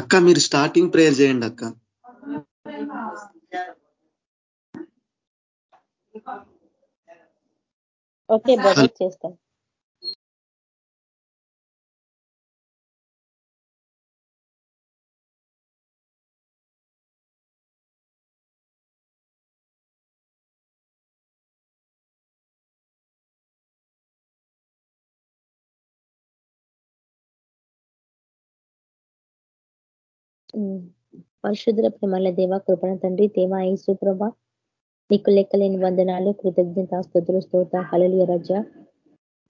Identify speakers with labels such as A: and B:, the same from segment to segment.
A: అక్క మీరు starting prayer చేయండి అక్క.
B: ఓకే చేస్తాం. పరిశుద్ర ప్రేమల దేవ కృపణ తండ్రి తేమ ఐసు ప్రభ నీకు లెక్కలేని వందనాలు కృతజ్ఞత స్థుతులు స్తోత హలలియ రజ.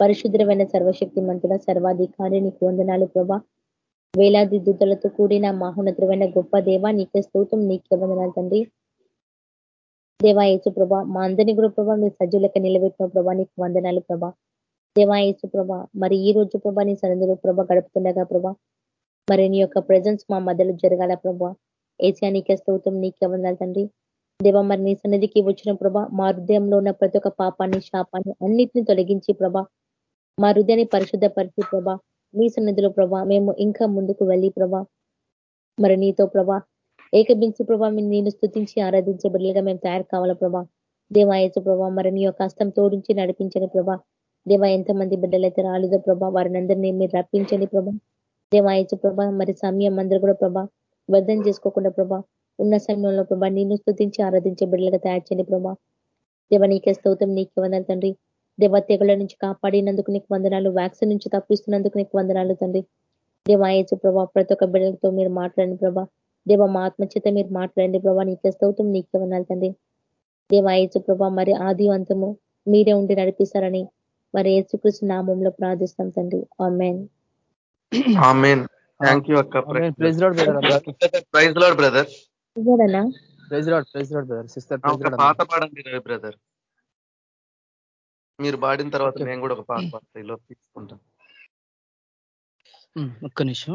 B: పరిశుద్రమైన సర్వశక్తి మంతుల సర్వాధికారి నీకు వందనాలు ప్రభ. వేలాది దుద్దలతో కూడిన మహోన్నతమైన గొప్ప దేవ నీకే స్తోత్రం నీకే వందనాలు తండ్రి. దేవాయేసు ప్రభ మా అందరినీ కూడా ప్రభా మీరు సజ్జులక నిలబెట్టిన ప్రభా నీకు వందనాలు ప్రభా. దేవాయేసు ప్రభ మరి ఈ రోజు ప్రభా నీ సన్నిధిలో ప్రభ గడుపుతుండగా ప్రభా మరి నీ యొక్క ప్రజెన్స్ మా మధ్యలో జరగాల ప్రభా. ఏసియా నీకే స్తోత్రం నీకే వందాలి తండ్రి. దేవ మరి నీ సన్నిధికి వచ్చిన ప్రభా మా హృదయంలో ఉన్న ప్రతి ఒక్క పాపాన్ని శాపాన్ని అన్నిటిని తొలగించి ప్రభా. మా హృదయాన్ని పరిశుద్ధపరిచి ప్రభా నీ సన్నిధిలో ప్రభా మేము ఇంకా ముందుకు వెళ్ళి ప్రభా. మరి నీతో ప్రభా ఏకబించి ప్రభా నేను స్థుతించి ఆరాధించే బిడ్డలుగా మేము తయారు కావాల ప్రభా. దేవాయచ ప్రభా మరి నీ యొక్క హస్తం తోడించి నడిపించని ప్రభా. దేవా ఎంతమంది బిడ్డలైతే రాలేదో ప్రభా వారిని అందరినీ మీరు రప్పించండి ప్రభా. దేవాయచు ప్రభా మరి సమయం అందరూ కూడా ప్రభా వ్యర్థం చేసుకోకుండా ప్రభా ఉన్న సమయంలో ప్రభా నిన్ను స్థుతించి ఆరాధించే బిడ్డలుగా తయారు చేయండి ప్రభా. దేవ నీకే స్తోత్రం నీకు వందనాలు తండ్రి. దేవ తెగుల నుంచి కాపాడినందుకు నీకు వందనాలు వ్యాక్సిన్ నుంచి తప్పిస్తున్నందుకు నీకు వందనాలు తండ్రి. దేవాయచు ప్రభా ప్రతి ఒక్క బిడ్డలతో మీరు మాట్లాడండి ప్రభా. దేవ మా ఆత్మచేత మీరు మాట్లాడండి ప్రభా నీకే స్తోత్రం నీకే వందనాలు తండ్రి. దేవాయచు ప్రభా మరి ఆది అంతము మీరే ఉండి నడిపిస్తారని మరి యేసుకృష్ణ నామంలో ప్రార్థిస్తాం తండ్రి. ఆమెన్.
A: థ్యాంక్ యూ అక్క.
C: Praise Lord brother
A: praise Lord brother
C: praise Lord praise Lord brother sister
A: పాత పాడండి రవి బ్రదర్ మీరు పాడిన తర్వాత నేను కూడా ఒక పాట పాడతాయిలో తీసుకుంటాను
C: ఒక్క నిమిషం.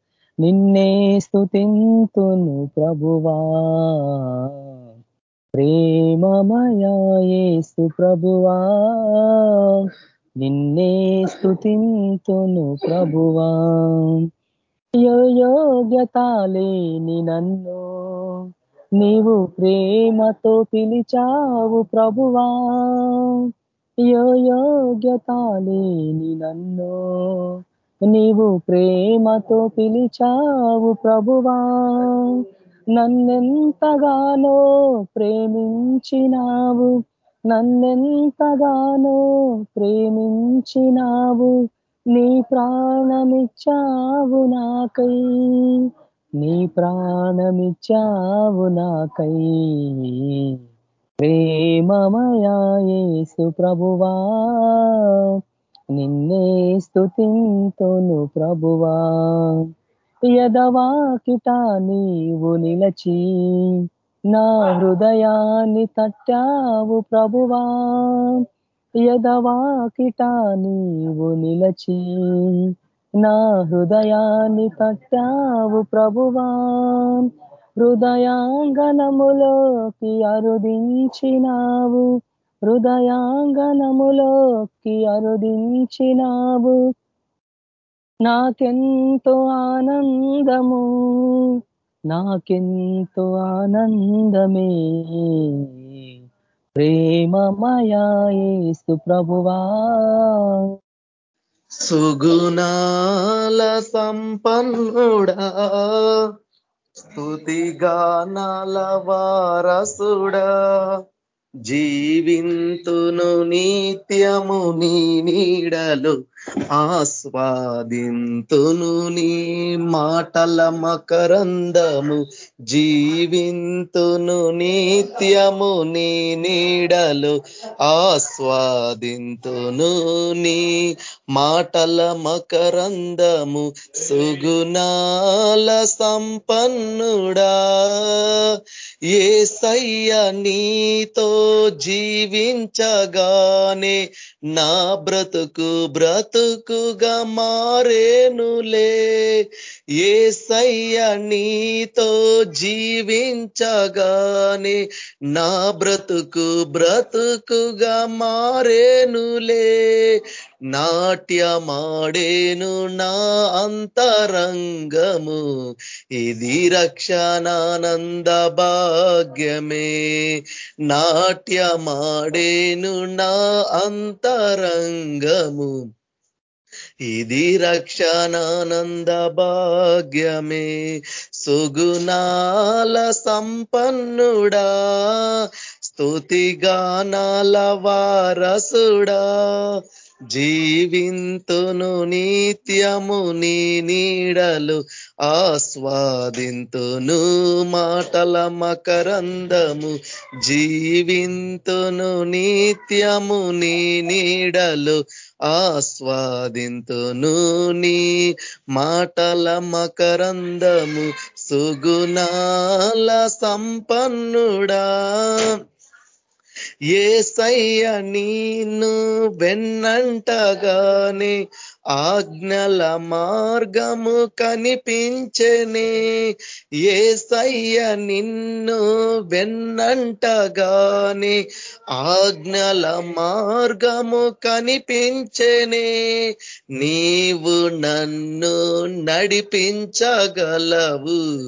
C: నిన్నే స్థుతింతును ప్రభువా. ప్రేమమయేసు ప్రభువా. నిన్నే స్థుతింతును ప్రభువా. యోగ్యత లేని నన్ను నీవు ప్రేమతో పిలిచావు ప్రభువా. యోగ్యత లేని నన్ను నీవు ప్రేమతో పిలిచావు ప్రభువా. నన్నెంతగానో ప్రేమించినావు. నన్నెంతగానో ప్రేమించినావు. నీ ప్రాణమిచ్చావు నాకై. నీ ప్రాణమిచ్చావు నాకై. ప్రేమమయేసు ప్రభువా. నిన్నే స్థుతింతును ప్రభువా. యదవాకిట నీవు నిలచి నా హృదయాన్ని తట్టావు ప్రభువా. యదవాకిట నీవు నిలచి నా హృదయాన్ని తట్టావు ప్రభువా. హృదయాంగనములోకి అరుదించినావు హృదయాంగనములోకి అరుదించినావు. నాకెంతో ఆనందము నాకెంతో ఆనందమే. ప్రేమమయాసు ప్రభువా.
A: సుగుణాల సంపన్నుడా స్థుతిగానాల వారసుడా. జీవింతును నిత్యము నీ నీడలు ఆస్వాదింతును నీ మాటల మకరందము జీవింతును నిత్యము నీ నీడలు. ఆస్వాదింతును నీ మాటల మకరందము సుగుణాల సంపన్నుడా. ఏ సయ్య నీతో జీవించగానే నా బ్రతుకు బ్రతుకుగా మారేనులే. ఏ సయ్య నీతో జీవించగానే నా బ్రతుకు బ్రతుకుగా మారేనులే. నాట్యమాడేను నా అంతరంగము. ఇది రక్షణానంద భాగ్యమే. నాట్యమాడేను నా అంతరంగము. ఇది రక్షణానంద భాగ్యమే. సుగుణాల సంపన్నుడా స్తుతిగానాల వారసుడా. జీవింతును నిత్యము నీ నీడలు ఆస్వాదింతును మాటల మకరందము. జీవింతును నిత్యము నీ నీడలు ఆస్వాదింతును నీ మాటల మకరందము సుగుణాల సంపన్నుడా. ఏ సయ్య నీను వెన్నంటగానే ఆజ్ఞల మార్గము కనిపించనే ఏ సయ్య నిన్ను వెన్నంటగానే. ఆజ్ఞల మార్గము కనిపించనే నీవు నన్ను నడిపించగలవు.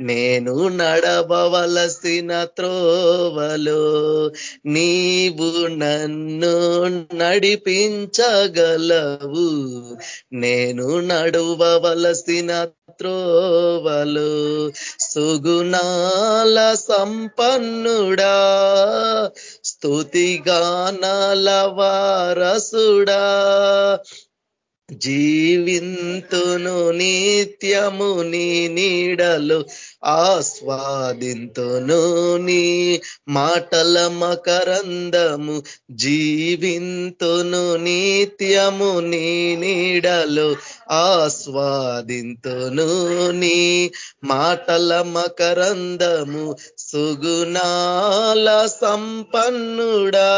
A: నేను నడవవలసిన త్రోవలో నీవు నన్ను నడిపించగలవు. నేను నడువవలసిన త్రోవలు సుగుణాల సంపన్నుడా స్తుతిగానాల వారసుడా. జీవింతును నిత్యము నీ నీడలు ఆస్వాదింతును నీ మాటల మకరందము జీవింతును నిత్యము నీ నీడలు ఆస్వాదింతును నీ మాటల మకరందము సుగుణాల సంపన్నుడా.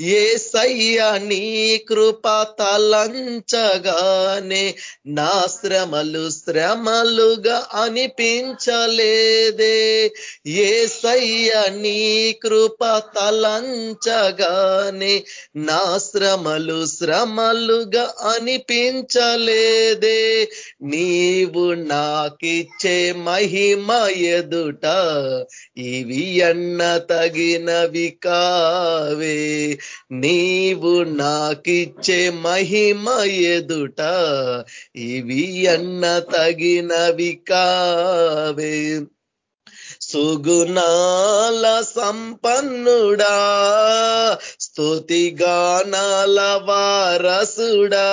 A: ఏ సయ్య నీ కృప తలంచగానే నా శ్రమలు శ్రమలుగా అనిపించలేదే. ఏ సయ్య నీ కృప తలంచగానే నా శ్రమలు శ్రమలుగా అనిపించలేదే. నీవు నాకిచ్చే మహిమ ఎదుట ఇవి అన్న తగినవి కావే. నీవు నాకిచ్చే మహిమ ఎదుట ఇవి అన్న తగినవి కావే. సుగుణాల సంపన్నుడా స్తుతిగానాల వారసుడా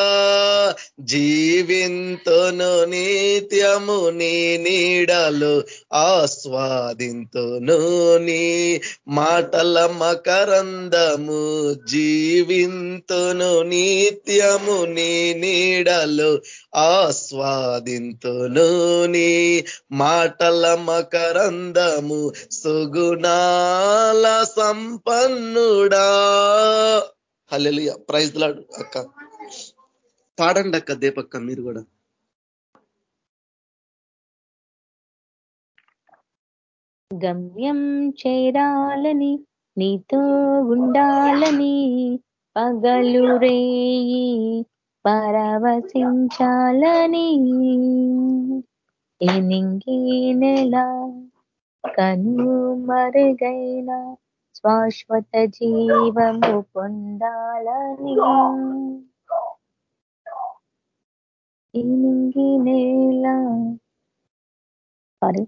A: జీవింతును నిత్యము నీ నీడలు ఆస్వాదింతును నీ మాటల మకరందము జీవింతును నిత్యము నీ నీడలు ఆస్వాదింతును నీ మాటల మకరందము సుగుణాల సంపన్నుడా. హల్లెలుయ. ప్రైజ్ లాడు అక్క. పాడండి అక్క దీపక్క మీరు కూడా.
B: గమ్యం చేరాలని నీతో ఉండాలని పగలు రేయి పరవశించాలని. ఎనింగి నెల కను మరుగైనా శాశ్వత జీవము పొందాలని ఎనింగి నేల సారీ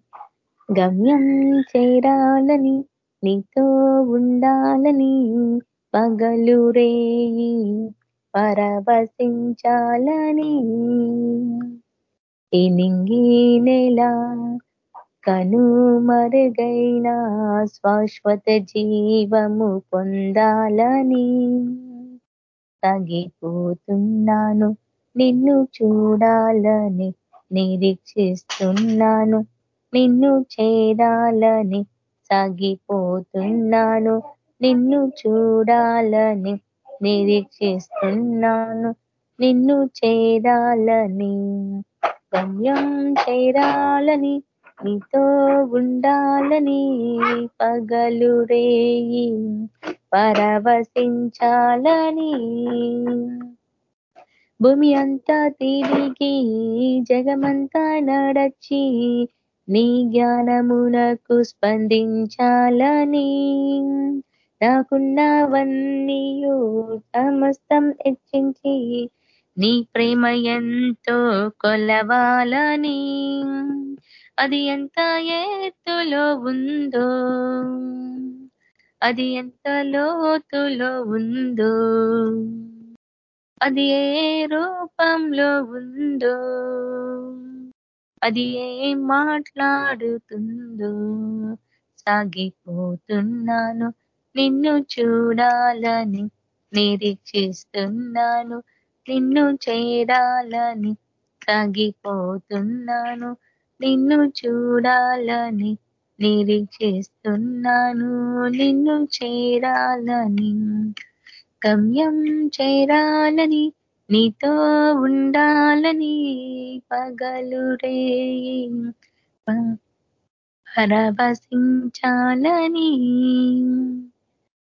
B: గమ్యం చేరాలని
D: నీతో ఉండాలని పగలు రేయి పరవశించాలని. తినింగి నెల కను మరుగైన శాశ్వత జీవము పొందాలని తగిపోతున్నాను నిన్ను చూడాలని నిరీక్షిస్తున్నాను. నిన్ను చేరాలని సాగిపోతున్నాను. నిన్ను చూడాలని నిరీక్షిస్తున్నాను. నిన్ను చేరాలని గమ్యం చేరాలని నీతో ఉండాలని పగలు రేయి పరవశించాలని. భూమి అంతా తిరిగి జగమంతా నడచి నీ జ్ఞానమునకు స్పందించాలని. నాకున్నవన్నీయు సమస్తం హెచ్చించి నీ ప్రేమ ఎంతో కొలవాలని. అది ఎంత ఎత్తులో ఉందో అది ఎంత లోతులో ఉందో అది ఏ రూపంలో ఉందో అది ఏం మాట్లాడుతుందో సాగిపోతున్నాను. నిన్ను చూడాలని నిరీక్షిస్తున్నాను. నిన్ను చేరాలని సాగిపోతున్నాను. నిన్ను చూడాలని నిరీక్షిస్తున్నాను. నిన్ను చేరాలని గమ్యం చేరాలని నీతో ఉండాలని పగలురే పరవశించాలని.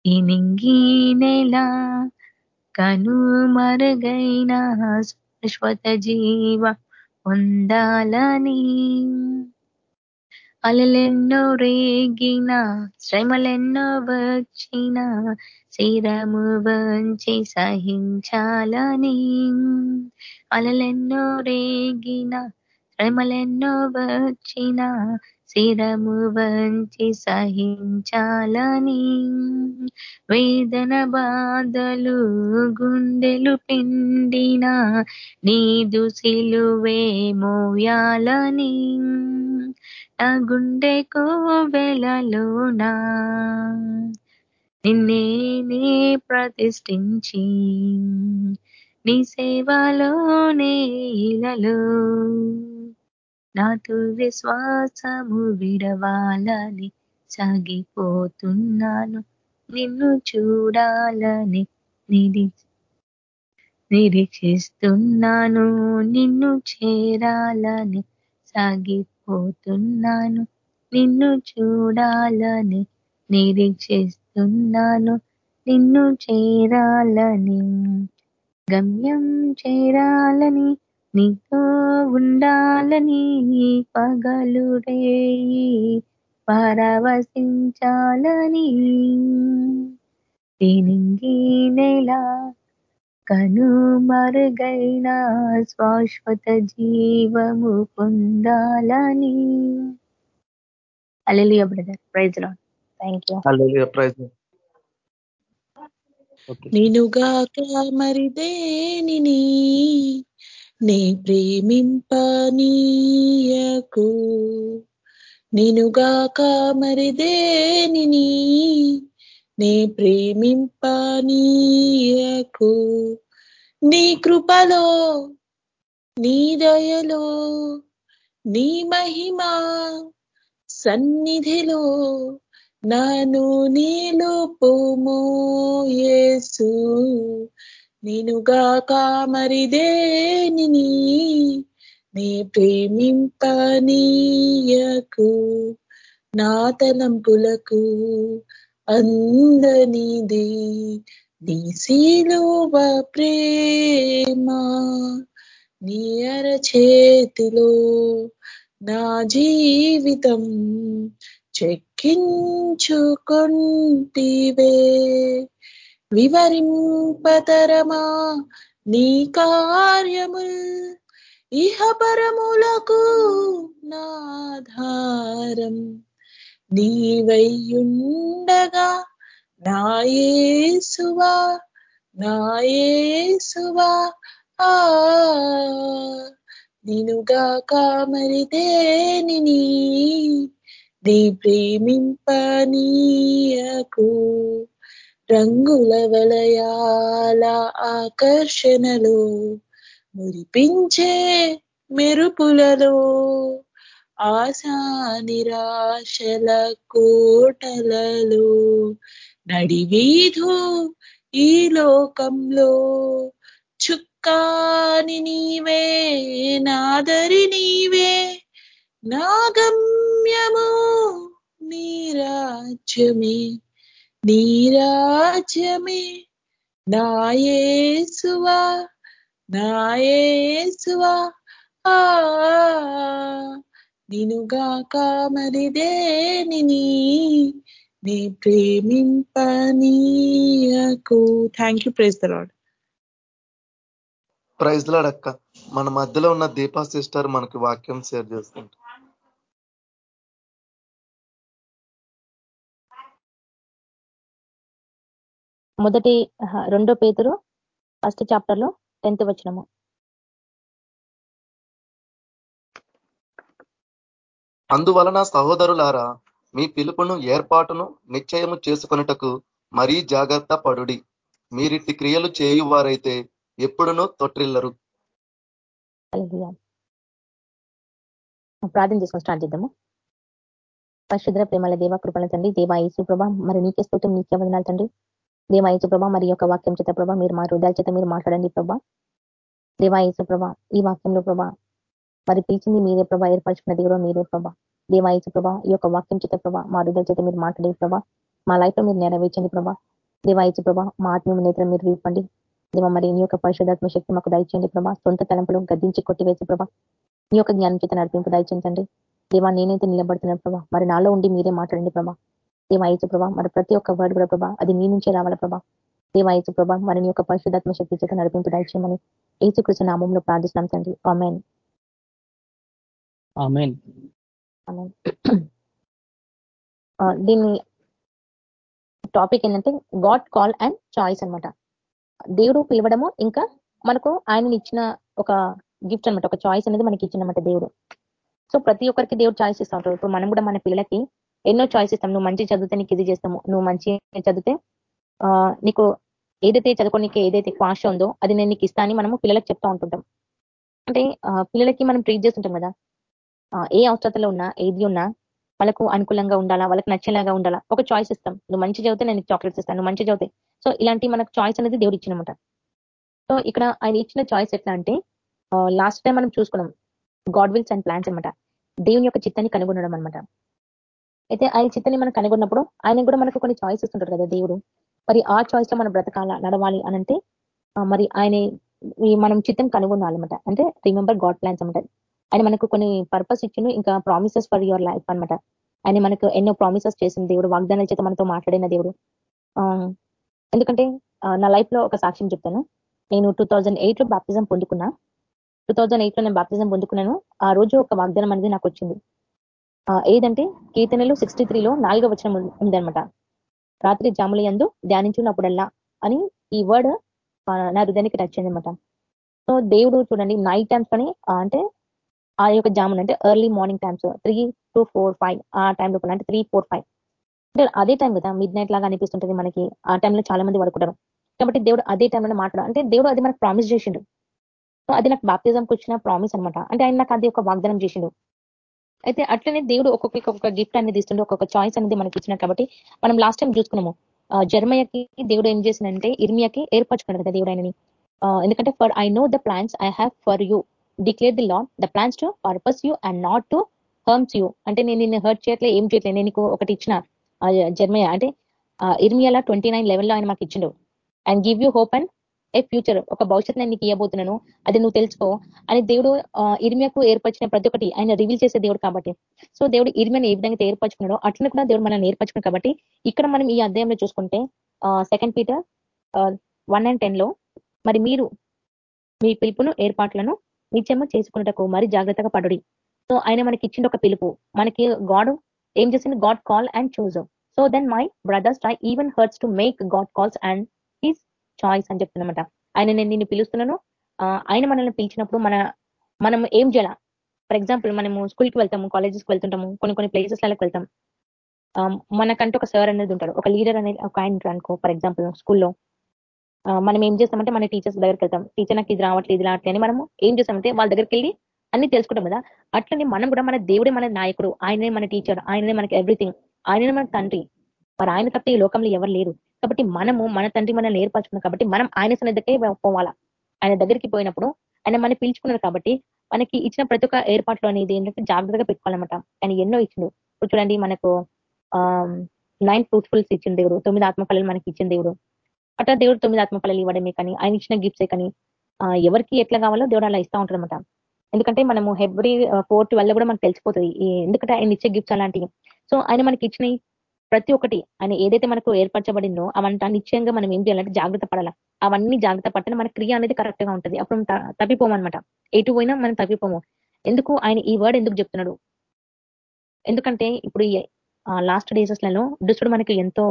D: ఇనింగి నెల కను మరుగైన శాశ్వత జీవ పొందాలని. అలలెన్నో రేగిన శ్రమలెన్నో వచ్చిన శిరము వంచి సహించాలని. అలలెన్నో రేగిన శ్రమలెన్నో వచ్చిన శిరము వంచి సహించాలని. వేదన బాధలు గుండెలు పిండిన నీదు సిలువే మోయాలని. నా గుండె కోవెలలోనా? నిన్నే నే ప్రతిష్ఠించి నీ సేవలోనే ఇలలో. నాతో విశ్వాసము విడవాలని సాగిపోతున్నాను. నిన్ను చూడాలని నిరీ నిరీక్షిస్తున్నాను. నిన్ను చేరాలని సాగిపోతున్నాను. నిన్ను చూడాలని నిరీక్షిస్తున్నాను. నిన్ను చేరాలని గమ్యం చేరాలని నీతో ఉండాలని పగలు రేయి పరవశించాలని తినింగి నెల కను మరుగైన శాశ్వత జీవము పొందాలని. అలెలియ బ్రదర్ ప్రైజ్లో థ్యాంక్ యూ
A: ప్రైజ్
E: నినుగాక మరి దేనిని నీ ప్రేమింపనీయకు నినుగాక మరిదేని నీ నే ప్రేమింపనీయకు నీ కృపలో నీ దయలో నీ మహిమా సన్నిధిలో నను నీలుపుము యేసు. నేనుగాక మరి నీ నే ప్రేమింపనీయకు నా తలంపులకు అందనిది. నీ శీలువ ప్రేమ నీ చేతిలో నా జీవితం చెక్కించుకుంటివే. వివరింపతరమా నీ కార్యముల్ ఇహపరములకు నాధారం నీవైయుండగా నాయేసువా నాయేసువా ఆ నినుగా మరి నీ ప్రేమింపనీయకు. రంగుల వలయాల ఆకర్షణలో మురిపించే మెరుపులలో ఆశా నిరాశల కోటలలో నడివీధు ఈ లోకంలో చుక్కాని నీవే నాదరి నీవే నాగమ్యము నీరాజ్యమే. నీరాజ్యమే నాయేసువా నాయేసువా ఆ నినుగాక మరిదేని నీ ప్రేమింపనీయకు. Thank you praise the Lord
A: praise లాడక్క మన మధ్యలో ఉన్న దీపా సిస్టర్ మనకి వాక్యం షేర్ చేస్తుంటారు
B: మొదటి రెండో పేతురు ఫస్ట్ చాప్టర్లో టెన్త్ వచ్చినము
A: అందువలన సహోదరులారా మీ పిలుపును ఏర్పాటును నిశ్చయము చేసుకొనుటకు మరీ జాగ్రత్త పడుడి. మీరిట్టి క్రియలు చేయువారైతే ఎప్పుడునూ తొట్టిల్లరు.
B: ప్రార్థన చేసుకొని స్టార్ట్ చేద్దాము. పరిశుద్ర ప్రేమల దేవ కృపణ తండ్రి దేవా యేసు ప్రభ మరి నీకే స్థుతం నీకే వదనాలు తండ్రి. దేవాయసు ప్రభా మరి యొక్క వాక్యం చేత ప్రభా మీరు మా హృదయాల చేత మీరు మాట్లాడండి ప్రభా. దేవాయసు ప్రభా ఈ వాక్యంలో ప్రభా మరి పిలిచింది మీరే ప్రభా ఏర్పరచుకున్నది కూడా మీరే ప్రభా. దేవా ప్రభా ఈ యొక్క వాక్యం చేత ప్రభా మా హృదయాల చేత మీరు మాట్లాడే ప్రభా. మా లైఫ్లో మీరు నెరవేర్చండి ప్రభా. దేవా ప్రభా మా ఆత్మీయ నేతలు మీరు రీపండి దేవ మరి నీ యొక్క పరిశుధాత్మ శక్తి మాకు దయచేయండి ప్రభా. సొంత తలంపులు గద్దించి కొట్టివేసి ప్రభా నీ యొక్క జ్ఞానం చేత నడిపింపు దయచేండి దేవా నేనైతే నిలబడుతున్నాను ప్రభా. మరి నాలో ఉండి మీరే మాట్లాడండి ప్రభా. దేవాయచు ప్రభా మరి ప్రతి ఒక్క వర్డ్ కూడా ప్రభా అది నీ నుంచే రావాల ప్రభా? దేవాయచు ప్రభా మరి నీ యొక్క పరిశుధాత్మ శక్తి చేత నడిపింపు దయచేయమని ఏసుకృష్ణ నామంలో ప్రార్థిస్తున్నాం తండ్రి.
C: ఆమెన్.
B: దీన్ని టాపిక్ ఏంటంటే గాడ్ కాల్ అండ్ చాయిస్ అనమాట దేవుడు పిలవడము ఇంకా మనకు ఆయన ఇచ్చిన ఒక గిఫ్ట్ అనమాట ఒక చాయిస్ అనేది మనకి ఇచ్చినమాట దేవుడు. సో ప్రతి ఒక్కరికి దేవుడు చాయిస్ ఇస్తా ఉంటారు ఇప్పుడు మనం కూడా మన పిల్లలకి ఎన్నో చాయిస్ ఇస్తాం. నువ్వు మంచి చదివితే నీకు ఇది చేస్తాము. నువ్వు మంచి చదివితే నీకు ఏదైతే చదువుకోనికి ఏదైతే ఆశ ఉందో అది నేను నీకు ఇస్తా అని మనము పిల్లలకు చెప్తా ఉంటుంటాం. అంటే పిల్లలకి మనం ట్రీట్ చేస్తుంటాం కదా. ఏ అవసరతలో ఉన్నా ఏది ఉన్నా వాళ్ళకు అనుకూలంగా ఉండాలా వాళ్ళకి నచ్చేలాగా ఉండాలా ఒక చాయిస్ ఇస్తాం. నువ్వు మంచి చదివితే నేను చాక్లెట్స్ ఇస్తాను. నువ్వు మంచి చదివితే సో ఇలాంటి మనకు చాయిస్ అనేది దేవుడు ఇచ్చినమాట. సో ఇక్కడ ఆయన ఇచ్చిన చాయిస్ ఎట్లా అంటే లాస్ట్ టైం మనం చూసుకున్నాం గాడ్ విల్స్ అండ్ ప్లాన్స్ అనమాట దేవుని యొక్క చిత్తాన్ని కనుగొనడం అనమాట అయితే ఆయన చిత్తాన్ని మనం కనుగొన్నప్పుడు ఆయన కూడా మనకు కొన్ని చాయిస్ ఇస్తుంటారు కదా దేవుడు. మరి ఆ చాయిస్లో మనం బ్రతకాల నడవాలి అనంటే మరి ఆయన మనం చిత్తం కనుగొనాలన్నమాట. అంటే రిమెంబర్ గాడ్ ప్లాన్స్ అనమాట ఆయన మనకు కొన్ని పర్పస్ ఇచ్చిండు ఇంకా ప్రామిసెస్ ఫర్ యువర్ లైఫ్ అనమాట ఆయన మనకు ఎన్నో ప్రామిసెస్ చేసిన దేవుడు వాగ్దానాల చేత మనతో మాట్లాడిన దేవుడు. ఎందుకంటే నా లైఫ్లో ఒక సాక్ష్యం చెప్తాను. నేను టూ థౌజండ్ ఎయిట్లో బాప్తిజం పొందుకున్నా. టూ థౌజండ్ ఎయిట్లో నేను బాప్తిజం పొందుకున్నాను. ఆ రోజు ఒక వాగ్దానం అనేది నాకు వచ్చింది. ఏదంటే కీర్తనలు సిక్స్టీ త్రీలో నాలుగో వచనం ఉందనమాట రాత్రి జాముల ఎందు ధ్యానించున్నప్పుడల్లా అని ఈ వర్డ్ నా హృదయానికి నచ్చింది అనమాట సో దేవుడు చూడండి నైట్ టైమ్స్ అని అంటే ఆ యొక్క జామున్ అంటే early morning times three to four five ఆ టైం లోపల అంటే త్రీ ఫోర్ ఫైవ్. అంటే అదే టైం కదా మిడ్ నైట్ లాగా అనిపిస్తుంటుంది మనకి ఆ టైంలో చాలా మంది పడుకుంటారు. కాబట్టి దేవుడు అదే టైంలో మాట్లాడు అంటే దేవుడు అది మనకు ప్రామిస్ చేసిండు. అది నాకు బాప్తిజంకి వచ్చిన ప్రామిస్ అనమాట అంటే ఆయన నాకు అది ఒక వాగ్దానం చేసిండు. అయితే అట్లనే దేవుడు ఒక్కొక్క గిఫ్ట్ అనేది ఇస్తుండే ఒక్కొక్క చాయిస్ అనేది మనకి ఇచ్చినాడు కాబట్టి మనం లాస్ట్ టైం చూసుకున్నాము. జర్మయకి దేవుడు ఏం చేసిందంటే ఇర్మియాకి ఏర్పరచుకున్నాడు కదా దేవుడు ఆయనని. ఎందుకంటే for I know the plans I have for you declare the Lord the plans to purpose you and not to harms you అంటే నేను నిన్ను హర్ట్ చేయట్లే ఏం చేయట్లేదు నేను ఒకటి ఇచ్చిన జర్మయ అంటే ఇర్మియాల ట్వంటీ నైన్ లెవెల్లో ఆయన మాకు ఇచ్చిండు. And give you hope and a future ఒక భవిష్యత్ నేను నీకు ఇవ్వబోతున్నాను అది నువ్వు తెలుసుకో. అని దేవుడు ఇర్మియాకు ఏర్పరిచిన ప్రతి ఒక్కటి ఆయన రివీల్ చేసే దేవుడు కాబట్టి. సో దేవుడు ఇర్మియాని ఏ విధంగా ఏర్పరచుకున్నాడో అట్లనే కూడా దేవుడు మనల్ని ఏర్పరచుకున్నాడు కాబట్టి ఇక్కడ మనం ఈ అధ్యాయంలో చూసుకుంటే సెకండ్ పీటర్ వన్ అండ్ టెన్లో మరి మీరు మీ పిలుపును ఏర్పాట్లను నిత్యము చేసుకున్నటకు మరి జాగ్రత్తగా పడుడి. సో ఆయన మనకి ఇచ్చిన ఒక పిలుపు. మనకి గాడ్ ఏం చేసింది God call and choose so then my brothers try even hurts to make God calls and choice అని చెప్తున్నమాట ఆయన నేను నిన్ను పిలుస్తున్నాను. ఆయన మనల్ని పిలిచినప్పుడు మన మనం ఏం చేయాల? ఫర్ ఎగ్జాంపుల్ మనము స్కూల్కి వెళ్తాము కాలేజెస్కి వెళ్తుంటాము కొన్ని కొన్ని ప్లేసెస్లకు వెళ్తాం. మనకంటూ ఒక సార్ అనేది ఉంటాడు. ఒక లీడర్ అనేది ఒక ఆయన అనుకో ఫర్ ఎగ్జాంపుల్ స్కూల్లో మనం ఏం చేస్తామంటే మన టీచర్స్ దగ్గరికి వెళ్తాం. టీచర్ నాకు ఇది రావట్లేదు ఇది రావట్లేదు అని మనము ఏం చేస్తామంటే వాళ్ళ దగ్గరికి వెళ్ళి అన్ని తెలుసుకుంటాం కదా. అట్లనే మనం కూడా మన దేవుడే మన నాయకుడు. ఆయననే మన టీచర్ ఆయననే మనకి ఎవ్రీథింగ్ ఆయననే మన తండ్రి. మరి ఆయన తప్ప ఈ లోకంలో ఎవరు లేరు. కాబట్టి మనము మన తండ్రి మనల్ని ఏర్పరచుకున్నాం కాబట్టి మనం ఆయన సన్నిధికే పోవాలా. ఆయన దగ్గరికి పోయినప్పుడు ఆయన మనం పిలుచుకున్నారు కాబట్టి మనకి ఇచ్చిన ప్రతి ఒక్క ఏర్పాట్లు అనేది ఏంటంటే జాగ్రత్తగా పెట్టుకోవాలన్నమాట. ఆయన ఎన్నో ఇచ్చిండు. ఇప్పుడు చూడండి మనకు ఆ నైన్ ఫ్రూట్ఫుల్స్ ఇచ్చిన దేవుడు తొమ్మిది ఆత్మఫలాలు మనకి ఇచ్చిన దేవుడు. అట్లా దేవుడు తొమ్మిది ఆత్మఫలాలు ఇవ్వడమే కానీ ఆయన ఇచ్చిన గిఫ్ట్సే కానీ ఎవరికి ఎట్లా కావాలో దేవుడు అలా ఇస్తా ఉంటారనమాట ఎందుకంటే మనము హెబ్రి ఫోర్త్ వల్ల కూడా మనకు తెలిసిపోతుంది. ఎందుకంటే ఆయన ఇచ్చే గిఫ్ట్స్ అలాంటివి. సో ఆయన మనకి ఇచ్చిన ప్రతి ఒక్కటి ఆయన ఏదైతే మనకు ఏర్పరచబడిందో అవంతా నిశ్చయంగా మనం ఏం చేయాలంటే జాగ్రత్త పడాలా. అవన్నీ జాగ్రత్త పట్టడం మన క్రియ అనేది కరెక్ట్గా ఉంటుంది. అప్పుడు తప్పిపోమనమాట ఎటు పోయినా మనం తప్పిపోము. ఎందుకు ఆయన ఈ వర్డ్ ఎందుకు చెప్తున్నాడు? ఎందుకంటే ఇప్పుడు లాస్ట్ డేసెస్లలో దుష్టుడు మనకి ఎంతో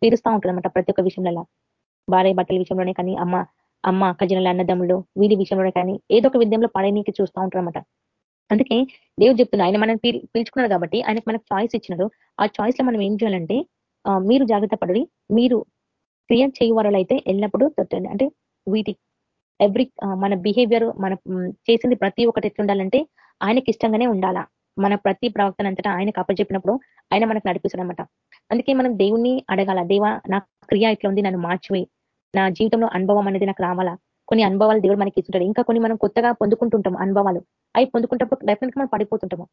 B: పీరుస్తా ఉంటుంది ప్రతి ఒక్క విషయంలో భార్య బట్టల విషయంలోనే కానీ అమ్మ అమ్మ అక్కజనుల అన్నదమ్ములు వీరి విషయంలోనే కానీ ఏదో ఒక విద్యంలో పడనీకి చూస్తూ ఉంటారన్నమాట. అందుకే దేవుడు చెప్తున్నా ఆయన మనం పిలుచుకున్నాడు కాబట్టి ఆయనకు మనకు చాయిస్ ఇచ్చినాడు. ఆ చాయిస్లో మనం ఏం చేయాలంటే మీరు జాగ్రత్త పడి మీరు క్రియ చేయవారైతే ఎల్లప్పుడూ తొట్టండి అంటే వీటి ఎవ్రీ మన బిహేవియర్ మన చేసింది ప్రతి ఒక్కటి ఎట్లుండాలంటే ఆయనకి ఇష్టంగానే ఉండాలా. మన ప్రతి ప్రవర్తన అంతటా ఆయనకు అప్పచెప్పినప్పుడు ఆయన మనకు నడిపిస్తాడనమాట అందుకే మనం దేవుణ్ణి అడగాల దేవా నా క్రియ ఇట్లా ఉంది నన్ను మార్చిపోయి నా జీవితంలో అనుభవం అనేది నాకు రావాలా? కొన్ని అనుభవాలు దేవుడు మనకి ఇస్తుంటాడు. ఇంకా కొన్ని మనం కొత్తగా పొందుకుంటుంటాం అనుభవాలు. అవి పొందుకుంటప్పుడు డెఫినెట్ మనం పడిపోతుంటాము.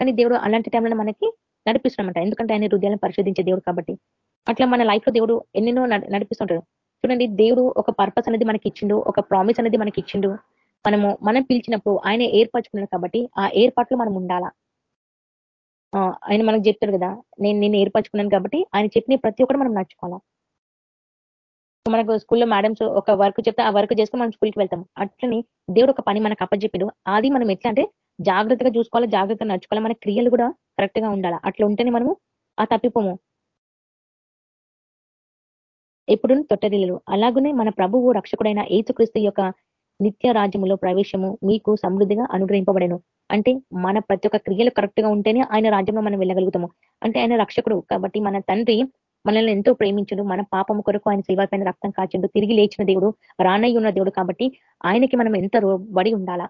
B: కానీ దేవుడు అలాంటి టైంలో మనకి నడిపిస్తున్నామంట ఎందుకంటే ఆయన హృదయాలను పరిశోధించే దేవుడు కాబట్టి. అట్లా మన లైఫ్లో దేవుడు ఎన్నెన్నో నడిపిస్తుంటాడు. చూడండి దేవుడు ఒక పర్పస్ అనేది మనకి ఇచ్చిండు ఒక ప్రామిస్ అనేది మనకి ఇచ్చిండు. మనము మనం పిలిచినప్పుడు ఆయన ఏర్పరచుకున్నాడు కాబట్టి ఆ ఏర్పాట్లు మనం ఉండాలా? ఆయన మనకు చెప్తాడు కదా నేను నేను ఏర్పరచుకున్నాను కాబట్టి ఆయన చెప్పిన ప్రతి ఒక్కటి మనం నడుచుకోవాలా? మనకు స్కూల్లో మేడమ్స్ ఒక వర్క్ చెప్తే ఆ వర్క్ చేసుకుని మనం స్కూల్కి వెళ్తాం అట్లని దేవుడు ఒక పని మనకు అప్పచెప్పాడు అది మనం ఎట్లా అంటే జాగ్రత్తగా చూసుకోవాలి జాగ్రత్తగా నడుచుకోవాలి. మన క్రియలు కూడా కరెక్ట్గా ఉండాలి. అట్లా ఉంటేనే మనము ఆ తప్పిపోము. ఎప్పుడు తొట్టదిల్లు అలాగనే మన ప్రభువు రక్షకుడైన ఏసుక్రీస్తు యొక్క నిత్య రాజ్యములో ప్రవేశము మీకు సమృద్ధిగా అనుగ్రహింపబడను. అంటే మన ప్రతి ఒక్క క్రియలు కరెక్ట్గా ఉంటేనే ఆయన రాజ్యంలో మనం వెళ్ళగలుగుతాము. అంటే ఆయన రక్షకుడు కాబట్టి మన తండ్రి మనల్ని ఎంతో ప్రేమించడు మన పాపం కొరకు ఆయన శిల్వ పైన రక్తం కాచిండు. తిరిగి లేచిన దేవుడు రానయ్య ఉన్న దేవుడు కాబట్టి ఆయనకి మనం ఎంత బడి ఉండాలా?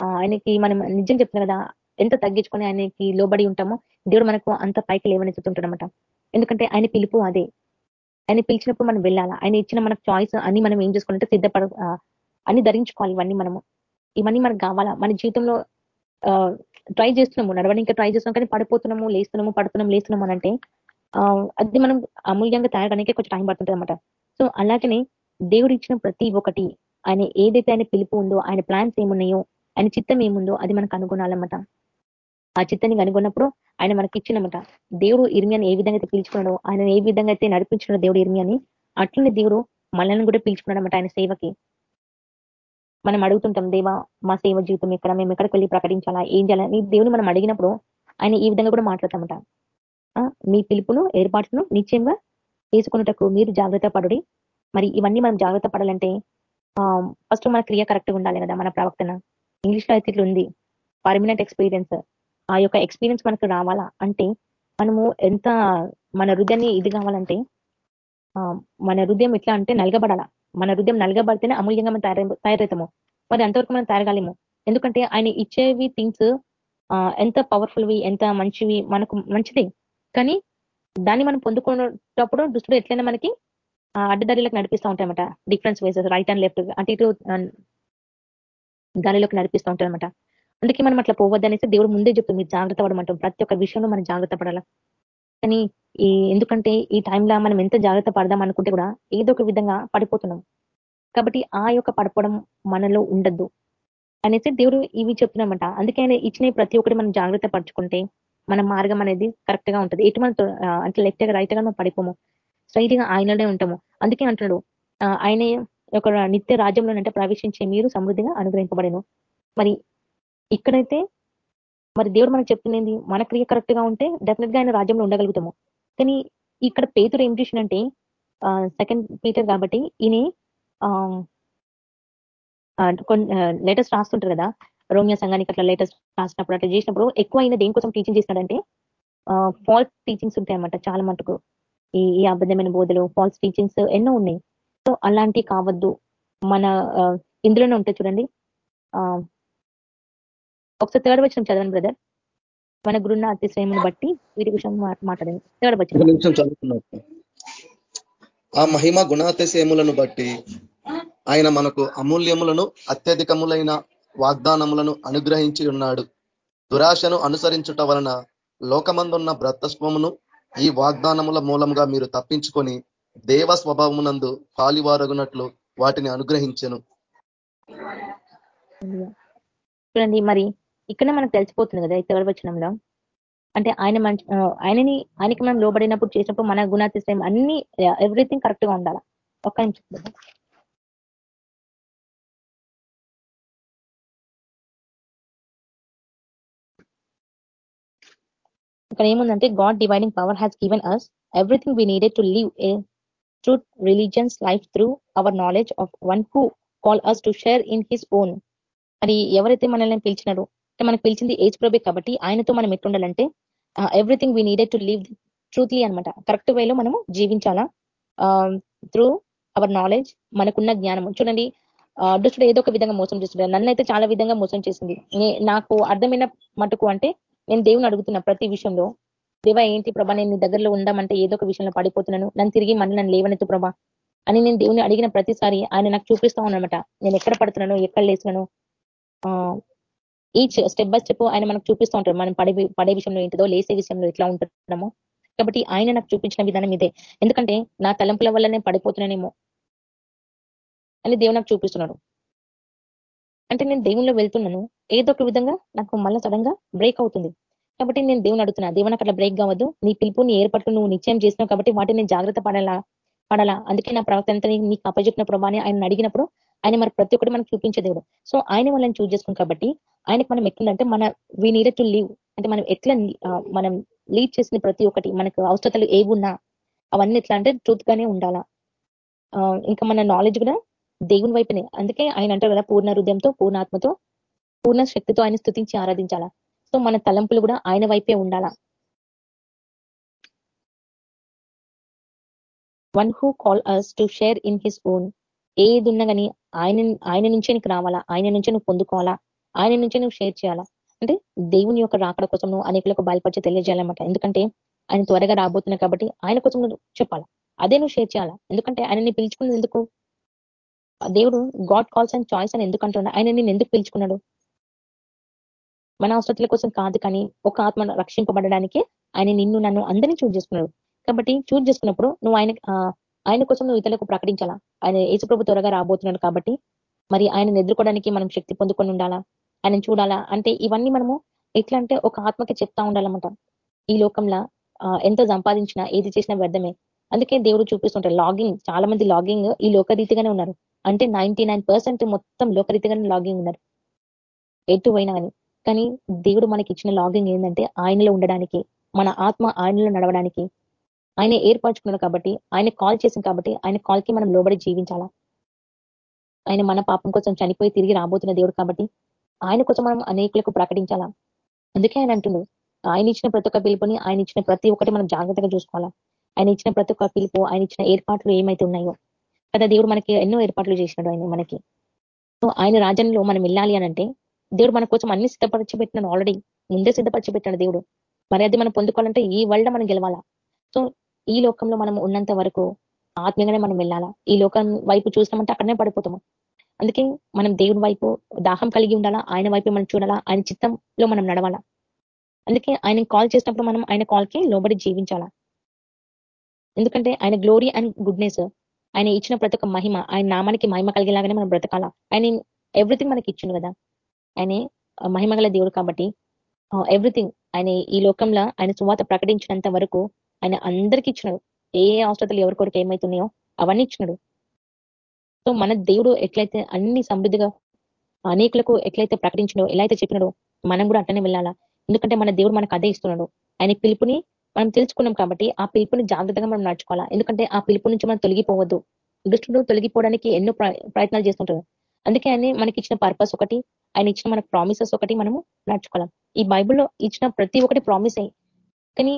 B: ఆయనకి మనం నిజం చెప్తున్నాం కదా ఎంత తగ్గించుకొని ఆయనకి లోబడి ఉంటామో దేవుడు మనకు అంత పైకి లేవనెత్తుంటాడనమాట ఎందుకంటే ఆయన పిలుపు అదే. ఆయన పిలిచినప్పుడు మనం వెళ్ళాలా? ఆయన ఇచ్చిన మనకు చాయిస్ అన్ని మనం ఏం చేసుకోవాలంటే సిద్ధపడ అన్ని ధరించుకోవాలి ఇవన్నీ మనము. ఇవన్నీ మనకు కావాలా? మన జీవితంలో ట్రై చేస్తున్నాము. నడవడానికి ట్రై చేస్తున్నాం కానీ పడిపోతున్నాము లేస్తున్నాము పడుతున్నాం లేస్తున్నాము అంటే అది మనం అమూల్యంగా తయారడానికి కొంచెం టైం పడుతుంటుంది అనమాట సో అలాగనే దేవుడు ఇచ్చిన ప్రతి ఒక్కటి ఆయన ఏదైతే ఆయన పిలుపు ఉందో ఆయన ప్లాన్స్ ఏమున్నాయో ఆయన చిత్తం ఏముందో అది మనకు అనుగుణాలన్నమాట. ఆ చిత్తాన్ని కనుగొన్నప్పుడు ఆయన మనకి ఇచ్చినమాట. దేవుడు ఇర్మియాని ఏ విధంగా అయితే పిలుచుకున్నాడో ఆయన ఏ విధంగా అయితే నడిపించిన దేవుడు ఇర్మియాని అట్లనే దేవుడు మనల్ని కూడా పిలుచుకున్నాడనమాట ఆయన సేవకి. మనం అడుగుతుంటాం దేవా మా సేవ జీవితం ఎక్కడ? మేము ఎక్కడికి వెళ్ళి ప్రకటించాలా? ఏం చేయాలని దేవుని మనం అడిగినప్పుడు ఆయన ఈ విధంగా కూడా మాట్లాడతామట మీ పిలుపును ఏర్పాటును నిశ్చయంగా తీసుకున్నటకు మీరు జాగ్రత్త పడుడి. మరి ఇవన్నీ మనం జాగ్రత్త పడాలంటే ఫస్ట్ మన క్రియ కరెక్ట్గా ఉండాలి కదా మన ప్రవక్తన ఇంగ్లీష్లో అయితే ఇట్లా ఉంది పర్మనెంట్ ఎక్స్పీరియన్స్ ఆ యొక్క ఎక్స్పీరియన్స్ మనకు రావాలా? అంటే మనము ఎంత మన హృదయాన్ని ఇది కావాలంటే మన హృదయం ఎట్లా అంటే నలగబడాలా? మన హృదయం నలగబడితేనే అమూల్యంగా మనం తయారై తయారవుతాము మరి అంతవరకు మనం తయారగాలేము. ఎందుకంటే ఆయన ఇచ్చేవి థింగ్స్ ఎంత పవర్ఫుల్వి ఎంత మంచివి మనకు మంచిది. కానీ దాన్ని మనం పొందుకునేటప్పుడు దుస్తుడు ఎట్లయినా మనకి అడ్డదారిలోకి నడిపిస్తూ ఉంటాయన్నమాట difference ways right and left అంటే ఇటు దానిలోకి నడిపిస్తూ ఉంటాయన్నమాట అందుకే మనం అట్లా పోవద్దనేసి దేవుడు ముందే చెప్తుంది. మీరు జాగ్రత్త పడమంటాం. ప్రతి ఒక్క విషయంలో మనం జాగ్రత్త పడాలా. కానీ ఈ ఎందుకంటే ఈ టైంలో మనం ఎంత జాగ్రత్త పడదాం అనుకుంటే కూడా ఏదో ఒక విధంగా పడిపోతున్నాం. కాబట్టి ఆ యొక్క పడిపోవడం మనలో ఉండద్దు అనేసి దేవుడు ఇవి చెప్తున్నామంట అందుకే ఆయన ఇచ్చిన ప్రతి ఒక్కటి మనం జాగ్రత్త పరచుకుంటే మన మార్గం అనేది కరెక్ట్గా ఉంటుంది. ఎటు మన అంటే లెఫ్ట్గా రైట్గా మనం పడిపోము. స్ట్రైట్గా ఆయనలోనే ఉంటాము. అందుకే అంటున్నాడు ఆయన ఒక నిత్య రాజ్యంలో అంటే ప్రవేశించే మీరు సమృద్ధిగా అనుగ్రహింపబడను. మరి ఇక్కడైతే మరి దేవుడు మనకు చెప్తున్నది మన క్రియ కరెక్ట్గా ఉంటే డెఫినెట్గా ఆయన రాజ్యంలో ఉండగలుగుతాము. కానీ ఇక్కడ పేతుడు ఏం చేసిందంటే సెకండ్ పీటర్ కాబట్టి ఈయన లేటెస్ట్ రాస్తుంటారు కదా రోమియా సంఘానికి అట్లా లేటెస్ట్ రాసినప్పుడు అట్లా చేసినప్పుడు ఎక్కువ అయిన దేనికోసం టీచింగ్ చేస్తాడంటే ఫాల్స్ టీచింగ్స్ ఉంటాయి అన్నమాట చాలా మటుకు. ఈ ఈ అబద్ధమైన బోధలు ఫాల్స్ టీచింగ్స్ ఎన్నో ఉన్నాయి. సో అలాంటివి కావద్దు. మన ఇందులోనే ఉంటాయి చూడండి. ఒకసారి థర్డ్ వచ్చిన చదవండి బ్రదర్ మన గురున్న అతిశ్రయమును బట్టి వీరి విషయం మాట్లాడండి. థర్డ్ వచ్చిన
A: ఆ మహిమ గుణాతిశయములను బట్టి ఆయన మనకు అమూల్యములను అత్యధికములైన వాగ్దానములను అనుగ్రహించి ఉన్నాడు. దురాశను అనుసరించుట వలన లోకమందున్న బ్రతస్వమును ఈ వాగ్దానముల మూలంగా మీరు తప్పించుకొని దేవ స్వభావమునందు పాలివారగునట్లు వాటిని అనుగ్రహించను.
B: చూడండి మరి ఇక్కడ మనకు తెలిసిపోతుంది కదా ఇతర వచనంలో. అంటే ఆయన మంచి ఆయనని ఆయనకి మనం లోబడినప్పుడు చేసినప్పుడు మన గుణాతిశయం అన్ని ఎవ్రీథింగ్ కరెక్ట్గా ఉండాలి? ఒక్క నిమిషం. ఇక్కడ ఏముందంటే God dividing power has given us everything we needed to live a truth religions life through our knowledge of one who call us to share in his own మరి ఎవరైతే మనల్ని పిలిచినారో మనకు పిలిచింది ఏజ్ ప్రభే కాబట్టి ఆయనతో మనం ఎట్లుండాలంటే everything we needed to live truthfully అనమాట correct వేలో మనము జీవించాలా? త్రూ అవర్ నాలెడ్జ్ మనకున్న జ్ఞానం చూడండి దుష్టుడు ఏదో ఒక విధంగా మోసం చేస్తున్నాడు. నన్ను అయితే చాలా విధంగా మోసం చేసింది. నాకు అర్థమైన మటుకు అంటే నేను దేవుని అడుగుతున్నా ప్రతి విషయంలో దేవ ఏంటి ప్రభా నేను నీ దగ్గరలో ఉండమంటే ఏదో ఒక విషయంలో పడిపోతున్నాను. నన్ను తిరిగి మళ్ళీ నన్ను లేవనెత్తు ప్రభా. అని నేను దేవుని అడిగిన ప్రతిసారి ఆయన నాకు చూపిస్తా ఉన్నమాట నేను ఎక్కడ పడుతున్నాను? ఎక్కడ లేస్తున్నాను? ఈ స్టెప్ బై స్టెప్ ఆయన మనకు చూపిస్తూ ఉంటారు మనం పడే పడే విషయంలో ఏంటిదో లేసే విషయంలో ఎట్లా ఉంటున్నామో. కాబట్టి ఆయన నాకు చూపించిన విధానం ఇదే. ఎందుకంటే నా తలంపుల వల్ల నేను పడిపోతున్నానేమో అని దేవుడు నాకు చూపిస్తున్నాడు. అంటే నేను దేవుల్లో వెళ్తున్నాను. ఏదో ఒక విధంగా నాకు మళ్ళీ సడన్గా బ్రేక్ అవుతుంది. కాబట్టి నేను దేవుని అడుగుతున్నా దేవుని అట్లా బ్రేక్ కావద్దు. నీ పిలుపు నీ నువ్వు నిశ్చయం చేసినావు కాబట్టి వాటిని నేను జాగ్రత్త పడాలా? పడాలా? అందుకే నా ప్రవర్తన నీకు అప్పచెప్పిన ప్రభాని ఆయన అడిగినప్పుడు ఆయన మరి ప్రతి ఒక్కటి మనకు చూపించే దేవుడు. సో ఆయన వాళ్ళని చూజ్ చేసుకుని కాబట్టి ఆయనకు మనం ఎట్లుందంటే మన వీ నీడ టు లీవ్ అంటే మనం ఎట్లా మనం లీడ్ చేసిన ప్రతి ఒక్కటి మనకు అవసరతలు ఏవున్నా అవన్నీ ఎట్లా అంటే ట్రూత్ గానే ఉండాలా? ఇంకా మన నాలెడ్జ్ కూడా దేవుని వైపునే. అందుకే ఆయన అంటారు కదా పూర్ణ హృదయంతో పూర్ణాత్మతో పూర్ణ శక్తితో ఆయన స్థుతించి ఆరాధించాలా? సో మన తలంపులు కూడా ఆయన వైపే ఉండాలా? One who call us to share in his own ఏది ఉన్నా కానీ ఆయన ఆయన నుంచే నీకు రావాలా? ఆయన నుంచే నువ్వు పొందుకోవాలా? ఆయన నుంచే నువ్వు షేర్ చేయాలా? అంటే దేవుని యొక్క రాకడ కోసం నువ్వు అనేకులకు బయలుపరిచి తెలియజేయాలన్నమాట. ఎందుకంటే ఆయన త్వరగా రాబోతున్నాయి కాబట్టి ఆయన కోసం నువ్వు చెప్పాలా? అదే నువ్వు షేర్ చేయాలా? ఎందుకంటే ఆయనని పిలుచుకున్నది ఎందుకు దేవుడు గాడ్ కాల్స్ అండ్ చాయిస్ అని ఎందుకు అంటున్నాడు? ఆయన నేను ఎందుకు పిలుచుకున్నాడు? మన అవసరతల కోసం కాదు కానీ ఒక ఆత్మ రక్షింపబడడానికి ఆయన నిన్ను నన్ను అందరినీ చూజ్ చేసుకున్నాడు. కాబట్టి చూజ్ చేసుకున్నప్పుడు నువ్వు ఆయన ఆయన కోసం నువ్వు ఇతరులకు ప్రకటించాలా? ఆయన యేసుప్రభు త్వరగా రాబోతున్నాడు కాబట్టి మరి ఆయన ఎదుర్కోవడానికి మనం శక్తి పొందుకొని ఉండాలా? ఆయన చూడాలా? అంటే ఇవన్నీ మనము ఎట్లా అంటే ఒక ఆత్మకి చెప్తా ఉండాలన్నమాట. ఈ లోకంలో ఎంత సంపాదించినా ఏది చేసినా వ్యర్థమే. అందుకే దేవుడు చూపిస్తుంటారు లాగింగ్ చాలా మంది లాగింగ్ ఈ లోకరీతిగానే ఉన్నారు. అంటే నైన్టీ మొత్తం లోకరీతిగానే లాగింగ్ ఉన్నారు. ఎటు పోయినా కానీ. కానీ దేవుడు మనకి ఇచ్చిన లాగింగ్ ఏంటంటే ఆయనలో ఉండడానికి మన ఆత్మ ఆయనలో నడవడానికి. ఆయన ఏర్పరచుకున్నాడు కాబట్టి ఆయన కాల్ చేసింది కాబట్టి ఆయన కాల్కి మనం లోబడి జీవించాలా? ఆయన మన పాపం కోసం చనిపోయి తిరిగి రాబోతున్న దేవుడు కాబట్టి ఆయన కోసం మనం అనేకులకు ప్రకటించాలా? అందుకే ఆయన అంటున్నాడు ఆయన ఇచ్చిన ప్రతి ఒక్క పిలుపుని ఆయన ఇచ్చిన ప్రతి ఒక్కటి మనం జాగ్రత్తగా చూసుకోవాలా? ఆయన ఇచ్చిన ప్రతి ఒక్క పిలుపు ఆయన ఇచ్చిన ఏర్పాట్లు ఏమైతే ఉన్నాయో. కదా దేవుడు మనకి ఎన్నో ఏర్పాట్లు చేసినాడు ఆయన మనకి. సో ఆయన రాజ్యంలో మనం వెళ్ళాలి అంటే దేవుడు మన కోసం అన్ని సిద్ధపరిచి పెట్టినాడు ఆల్రెడీ ముందే సిద్ధపరిచి పెట్టాడు దేవుడు. మరి అది మనం పొందుకోవాలంటే ఈ వరల్డ్ మనం గెలవాలా? సో ఈ లోకంలో మనం ఉన్నంత వరకు ఆత్మీయంగానే మనం వెళ్ళాలా? ఈ లోకం వైపు చూసినామంటే అక్కడనే పడిపోతాము. అందుకే మనం దేవుని వైపు దాహం కలిగి ఉండాలా? ఆయన వైపు మనం చూడాలా? ఆయన చిత్తంలో మనం నడవాలా? అందుకే ఆయన కాల్ చేసినప్పుడు మనం ఆయన కాల్కి లోబడి జీవించాలా? ఎందుకంటే ఆయన గ్లోరీ అండ్ గుడ్నెస్ ఆయన ఇచ్చిన ప్రతి ఒక్క మహిమ ఆయన నామానికి మహిమ కలిగేలాగానే మనం బ్రతకాల? ఆయన ఎవ్రీథింగ్ మనకి ఇచ్చిండు కదా? ఆయన మహిమ గల దేవుడు కాబట్టి ఎవ్రీథింగ్ ఆయన ఈ లోకంలో ఆయన సువాత ప్రకటించినంత వరకు ఆయన అందరికి ఇచ్చినాడు. ఏ అవసరతలు ఎవరి కొరకు ఏమైతున్నాయో అవన్నీ ఇచ్చినాడు. సో మన దేవుడు ఎట్లయితే అన్ని సమృద్ధిగా అనేకులకు ఎట్లయితే ప్రకటించినో ఎలా అయితే చెప్పినాడో మనం కూడా అట్టనే వెళ్ళాలా? ఎందుకంటే మన దేవుడు మనకు అదే ఇస్తున్నాడు. ఆయన పిలుపుని మనం తెలుసుకున్నాం కాబట్టి ఆ పిలుపుని జాగ్రత్తగా మనం నడుచుకోవాలా. ఎందుకంటే ఆ పిలుపు నుంచి మనం తొలగిపోవద్దు. దుష్టుడు తొలగిపోవడానికి ఎన్నో ప్రయత్నాలు చేస్తుంటారు అందుకే ఆయన మనకి ఇచ్చిన పర్పస్ ఒకటి ఆయన ఇచ్చిన మన ప్రామిసెస్ ఒకటి మనము నడుచుకోవాలి. ఈ బైబుల్లో ఇచ్చిన ప్రతి ఒక్కటి ప్రామిస్ అయ్యి కానీ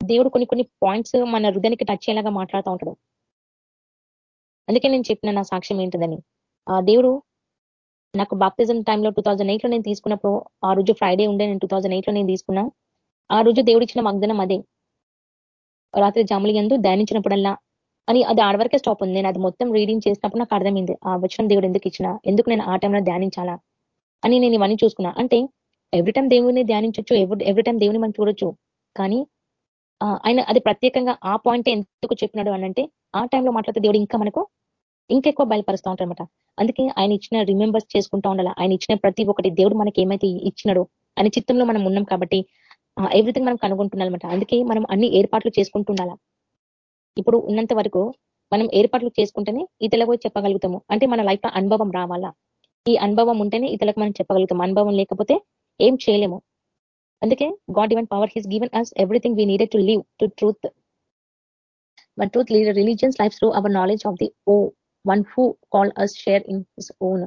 B: దేవుడు కొన్ని కొన్ని పాయింట్స్ మన హృదయానికి టచ్ అయ్యేలాగా మాట్లాడుతూ ఉంటాడు. అందుకే నేను చెప్పిన నా సాక్ష్యం ఏంటిదని. ఆ దేవుడు నాకు బాప్తిజం టైంలో టూ థౌజండ్ ఎయిట్లో నేను తీసుకున్నప్పుడు ఆ రోజు ఫ్రైడే ఉండే నేను టూ థౌజండ్ ఎయిట్లో నేను తీసుకున్నా. ఆ రోజు దేవుడు ఇచ్చిన వాగ్దానం అదే. రాత్రి జాములు ఎందు ధ్యానించినప్పుడల్లా అని అది ఆడవరకే స్టాప్ ఉంది. నేను అది మొత్తం రీడింగ్ చేసినప్పుడు నాకు అర్థమైంది. ఆ వచనం దేవుడు ఎందుకు ఇచ్చిన? ఎందుకు నేను ఆ టైంలో ధ్యానించాలా? అని నేను ఇవన్నీ చూసుకున్నా. అంటే ఎవ్రీ టైం దేవుని ధ్యానించవచ్చు ఎవ్రీ టైం దేవుని మనం చూడొచ్చు. కానీ ఆయన అది ప్రత్యేకంగా ఆ పాయింట్ ఎందుకు చెప్పినాడు అని అంటే ఆ టైంలో మాట్లాడితే దేవుడు ఇంకా మనకు ఇంకెక్కువ బయలుపరుస్తూ ఉంటారనమాట అందుకే ఆయన ఇచ్చిన రిమెంబర్స్ చేసుకుంటా ఉండాలి? ఆయన ఇచ్చిన ప్రతి ఒక్కటి దేవుడు మనకి ఏమైతే ఇచ్చినాడో అని చిత్తంలో మనం ఉన్నాం కాబట్టి ఎవ్రీథింగ్ మనం కనుగొంటున్నామన్నమాట అందుకే మనం అన్ని ఏర్పాట్లు చేసుకుంటుండాలా? ఇప్పుడు ఉన్నంత వరకు మనం ఏర్పాట్లు చేసుకుంటేనే ఇతరులకు చెప్పగలుగుతాము. అంటే మన లైఫ్లో అనుభవం రావాలా? ఈ అనుభవం ఉంటేనే ఇతరులకు మనం చెప్పగలుగుతాం. అనుభవం లేకపోతే ఏం చేయలేము. అందుకే God even power his given us everything we needed to live to truth. One truth religions life through our knowledge of the oh one who call us share in his own.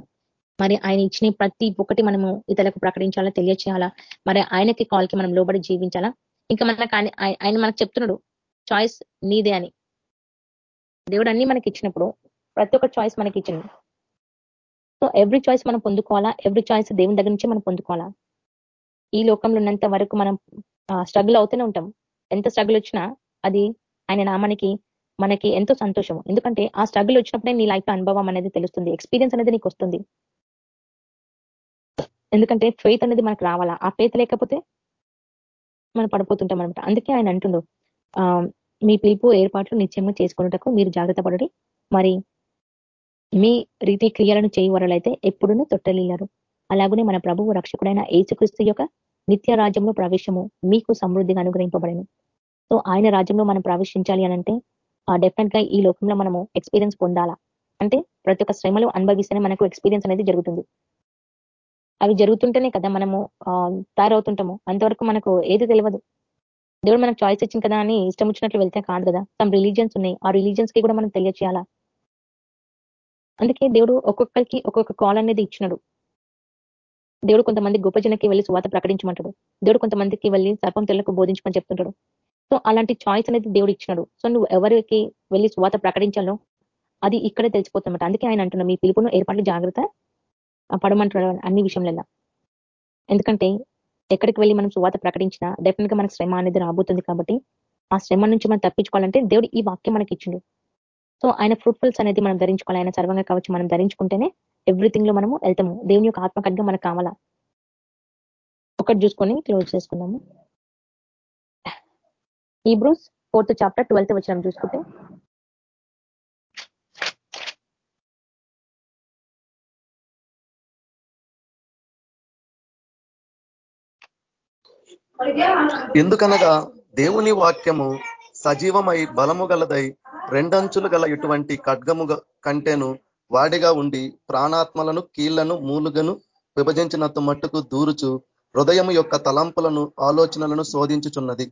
B: మరి ఆయన ఇచ్చిన ప్రతి ఒక్కటి మనము ఇతరులకు ప్రకటించాలా తెలియచేయాలా? మరి ఆయనకి కాల్కి మనం లోబడి జీవించాలా? ఇంకా మనకు ఆయన మనకు చెప్తున్నాడు చాయిస్ నీదే అని. దేవుడు అన్ని మనకి ఇచ్చినప్పుడు ప్రతి ఒక్క చాయిస్ మనకి ఇచ్చింది సో ఎవ్రీ చాయిస్ మనం పొందుకోవాలా? ఎవ్రీ చాయిస్ దేవుని దగ్గర నుంచి మనం పొందుకోవాలా? ఈ లోకంలో ఉన్నంత వరకు మనం స్ట్రగుల్ అవుతూనే ఉంటాం. ఎంత స్ట్రగుల్ వచ్చినా అది ఆయన నామానికి మనకి ఎంతో సంతోషం ఎందుకంటే ఆ స్ట్రగుల్ వచ్చినప్పుడే నీ లైఫ్ అనుభవం అనేది తెలుస్తుంది. ఎక్స్పీరియన్స్ అనేది నీకు వస్తుంది. ఎందుకంటే ఫెయిత్ అనేది మనకు రావాలా? ఆ ఫెయిత్ లేకపోతే మనం పడిపోతుంటాం అనమాట అందుకే ఆయన అంటుండు మీ పిలుపు ఏర్పాట్లు నిశ్చయంగా చేసుకున్నటకు మీరు జాగ్రత్త పడడి. మరి మీ రీతి క్రియలను చేయవరలైతే ఎప్పుడూ తొట్టలిల్లరు. అలాగనే మన ప్రభువు రక్షకుడైన ఏసుక్రీస్తు యొక్క నిత్య రాజ్యంలో ప్రవేశము మీకు సమృద్ధిగా అనుగ్రహింపబడను. సో ఆయన రాజ్యంలో మనం ప్రవేశించాలి అనంటే డెఫినెట్గా ఈ లోకంలో మనము ఎక్స్పీరియన్స్ పొందాలా? అంటే ప్రతి ఒక్క శ్రమలు అనుభవిస్తేనే మనకు ఎక్స్పీరియన్స్ అనేది జరుగుతుంది. అవి జరుగుతుంటేనే కదా మనము తయారవుతుంటాము. అంతవరకు మనకు ఏది తెలియదు దేవుడు మనకు చాయిస్ ఇచ్చింది కదా అని ఇష్టం వచ్చినట్లు వెళ్తే కాదు కదా. సమ్ రిలీజియన్స్ ఉన్నాయి. ఆ రిలీజియన్స్కి కూడా మనం తెలియచేయాలా? అందుకే దేవుడు ఒక్కొక్కరికి ఒక్కొక్క కాల్ అనేది ఇచ్చినాడు. దేవుడు కొంతమంది గొప్ప జనకి వెళ్ళి సువాత ప్రకటించమంటాడు. దేవుడు కొంతమందికి వెళ్ళి సర్పం తెల్లకు బోధించమని చెప్తుంటాడు. సో అలాంటి చాయిస్ అనేది దేవుడు ఇచ్చినాడు. సో నువ్వు ఎవరికి వెళ్ళి సువాత ప్రకటించాలో అది ఇక్కడే తెలిసిపోతున్నమాట అందుకే ఆయన అంటున్నా మీ పిలుపును ఏర్పాట్లు జాగ్రత్త పడమంటాడు అన్ని విషయంలో ఎందుకంటే ఎక్కడికి వెళ్ళి మనం సువాత ప్రకటించినా డెఫినెట్గా మనకు శ్రమ అనేది రాబోతుంది కాబట్టి ఆ శ్రమ నుంచి మనం తప్పించుకోవాలంటే దేవుడు ఈ వాక్యం మనకి ఇచ్చిండు. సో ఆయన ఫ్రూట్ఫుల్స్ అనేది మనం ధరించుకోవాలి. ఆయన సర్వంగా కావచ్చు మనం ధరించుకుంటేనే ఎవ్రీథింగ్లో మనము వెళ్తాము. దేవుని యొక్క ఆత్మకడ్గా మనకు కావాలా? ఒకటి చూసుకొని క్లోజ్ చేసుకున్నాము ఈ బ్రూస్ ఫోర్త్ చాప్టర్ ట్వెల్త్ వచ్చినాం చూసుకుంటే
A: ఎందుకనగా దేవుని వాక్యము సజీవమై బలము గలదై రెండంచులు గల ఇటువంటి ఖడ్గము కంటేను వాడిగా ఉండి ప్రాణాత్మలను కీళ్ళను మూలుగను విభజించినంత మట్టుకు దూరుచు హృదయం యొక్క తలంపులను ఆలోచనలను శోధించుచున్నది.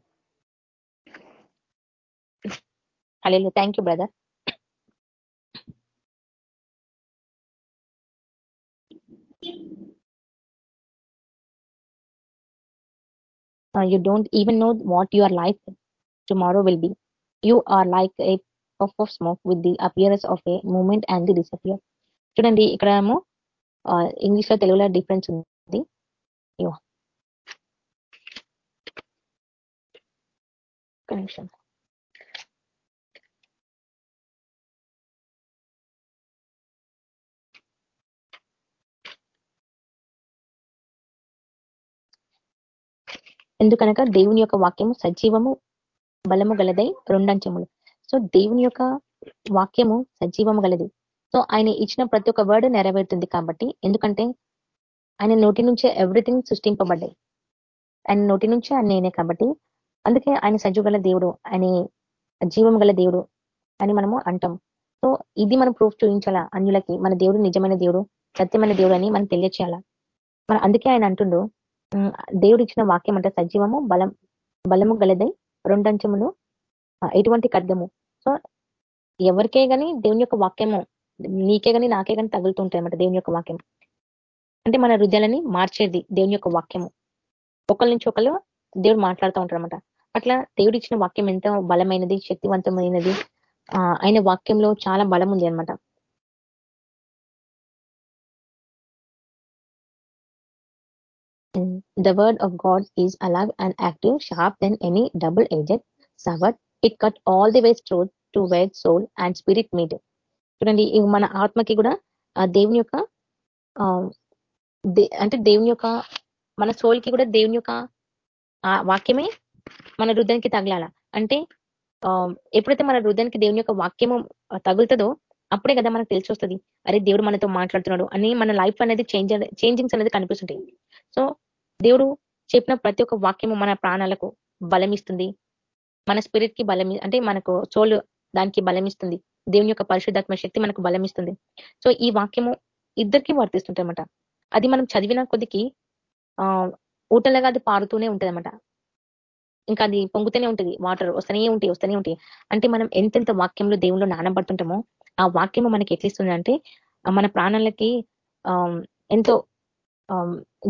B: Thank you brother uh, you don't even know what your life tomorrow will be. You are like a puff of smoke with the appearance of a moment and the disappear. చూడండి ఇక్కడ ఏమో ఇంగ్లీష్ లో తెలుగులో difference ఉంది connection ఎందుకనక దేవుని యొక్క వాక్యము సజీవము బలము గలదై రెండంచములు. సో దేవుని యొక్క వాక్యము సజీవము గలది. సో ఆయన ఇచ్చిన ప్రతి ఒక్క వర్డ్ నెరవేరుతుంది కాబట్టి ఎందుకంటే ఆయన నోటి నుంచే ఎవ్రీథింగ్ సృష్టింపబడ్డాయి. ఆయన నోటి నుంచే ఆయన నేనే కాబట్టి అందుకే ఆయన సజీవ దేవుడు ఆయన జీవం గల దేవుడు అని మనము అంటాం. సో ఇది మనం ప్రూఫ్ చూపించాలా అన్యులకి? మన దేవుడు నిజమైన దేవుడు సత్యమైన దేవుడు అని మనం తెలియచేయాలా? మన అందుకే ఆయన అంటుండు దేవుడిచ్చిన దేవుడు ఇచ్చిన వాక్యం అంటే సజీవము బలం బలము గలదై రెండంచములు ఎటువంటి ఖడ్గము. సో ఎవరికే గాని దేవుని యొక్క వాక్యము నీకే గాని నాకే గాని తగులుతుంటాయి అన్నమాట దేవుని యొక్క వాక్యం. అంటే మన హృదయాలని మార్చేది దేవుని యొక్క వాక్యము. ఒకరి నుంచి ఒకరు దేవుడు మాట్లాడుతూ ఉంటారు అనమాట అట్లా దేవుడు ఇచ్చిన వాక్యం ఎంత బలమైనది శక్తివంతమైనది ఆయన వాక్యంలో చాలా బలం ఉంది అనమాట The word of God is alive and active, sharp than any double-edged sword. It cut all the ways through to where soul and spirit meet. చూడండి ఇవి మన ఆత్మకి కూడా దేవుని యొక్క అంటే దేవుని యొక్క మన సోల్కి కూడా దేవుని యొక్క వాక్యమే మన హృదయానికి తగలాల అంటే ఎప్పుడైతే మన హృదయానికి దేవుని యొక్క వాక్యము తగులుతుందో అప్పుడే కదా మనకు తెలిసి వస్తుంది అరే దేవుడు మనతో మాట్లాడుతున్నాడు అని మన లైఫ్ అనేది చేంజ్ చేంజింగ్స్ అనేది కనిపిస్తుంటాయి సో దేవుడు చెప్పిన ప్రతి ఒక్క వాక్యము మన ప్రాణాలకు బలమిస్తుంది. మన స్పిరిట్కి బలం అంటే మనకు సోల్ దానికి బలమిస్తుంది. దేవుని యొక్క పరిశుద్ధాత్మ శక్తి మనకు బలమిస్తుంది. సో ఈ వాక్యము ఇద్దరికి వర్తిస్తుంటన్నమాట అది మనం చదివిన కొద్దికి ఆ ఊటలుగా అది పారుతూనే ఉంటదన్నమాట. ఇంకా అది పొంగుతూనే ఉంటుంది. వాటర్ వస్తూనే ఉంటాయి వస్తూనే ఉంటాయి అంటే మనం ఎంతెంత వాక్యంలో దేవుళ్ళు నానబడుతుంటామో ఆ వాక్యము మనకి ఎట్లిస్తుంది అంటే మన ప్రాణాలకి ఆ ఎంతో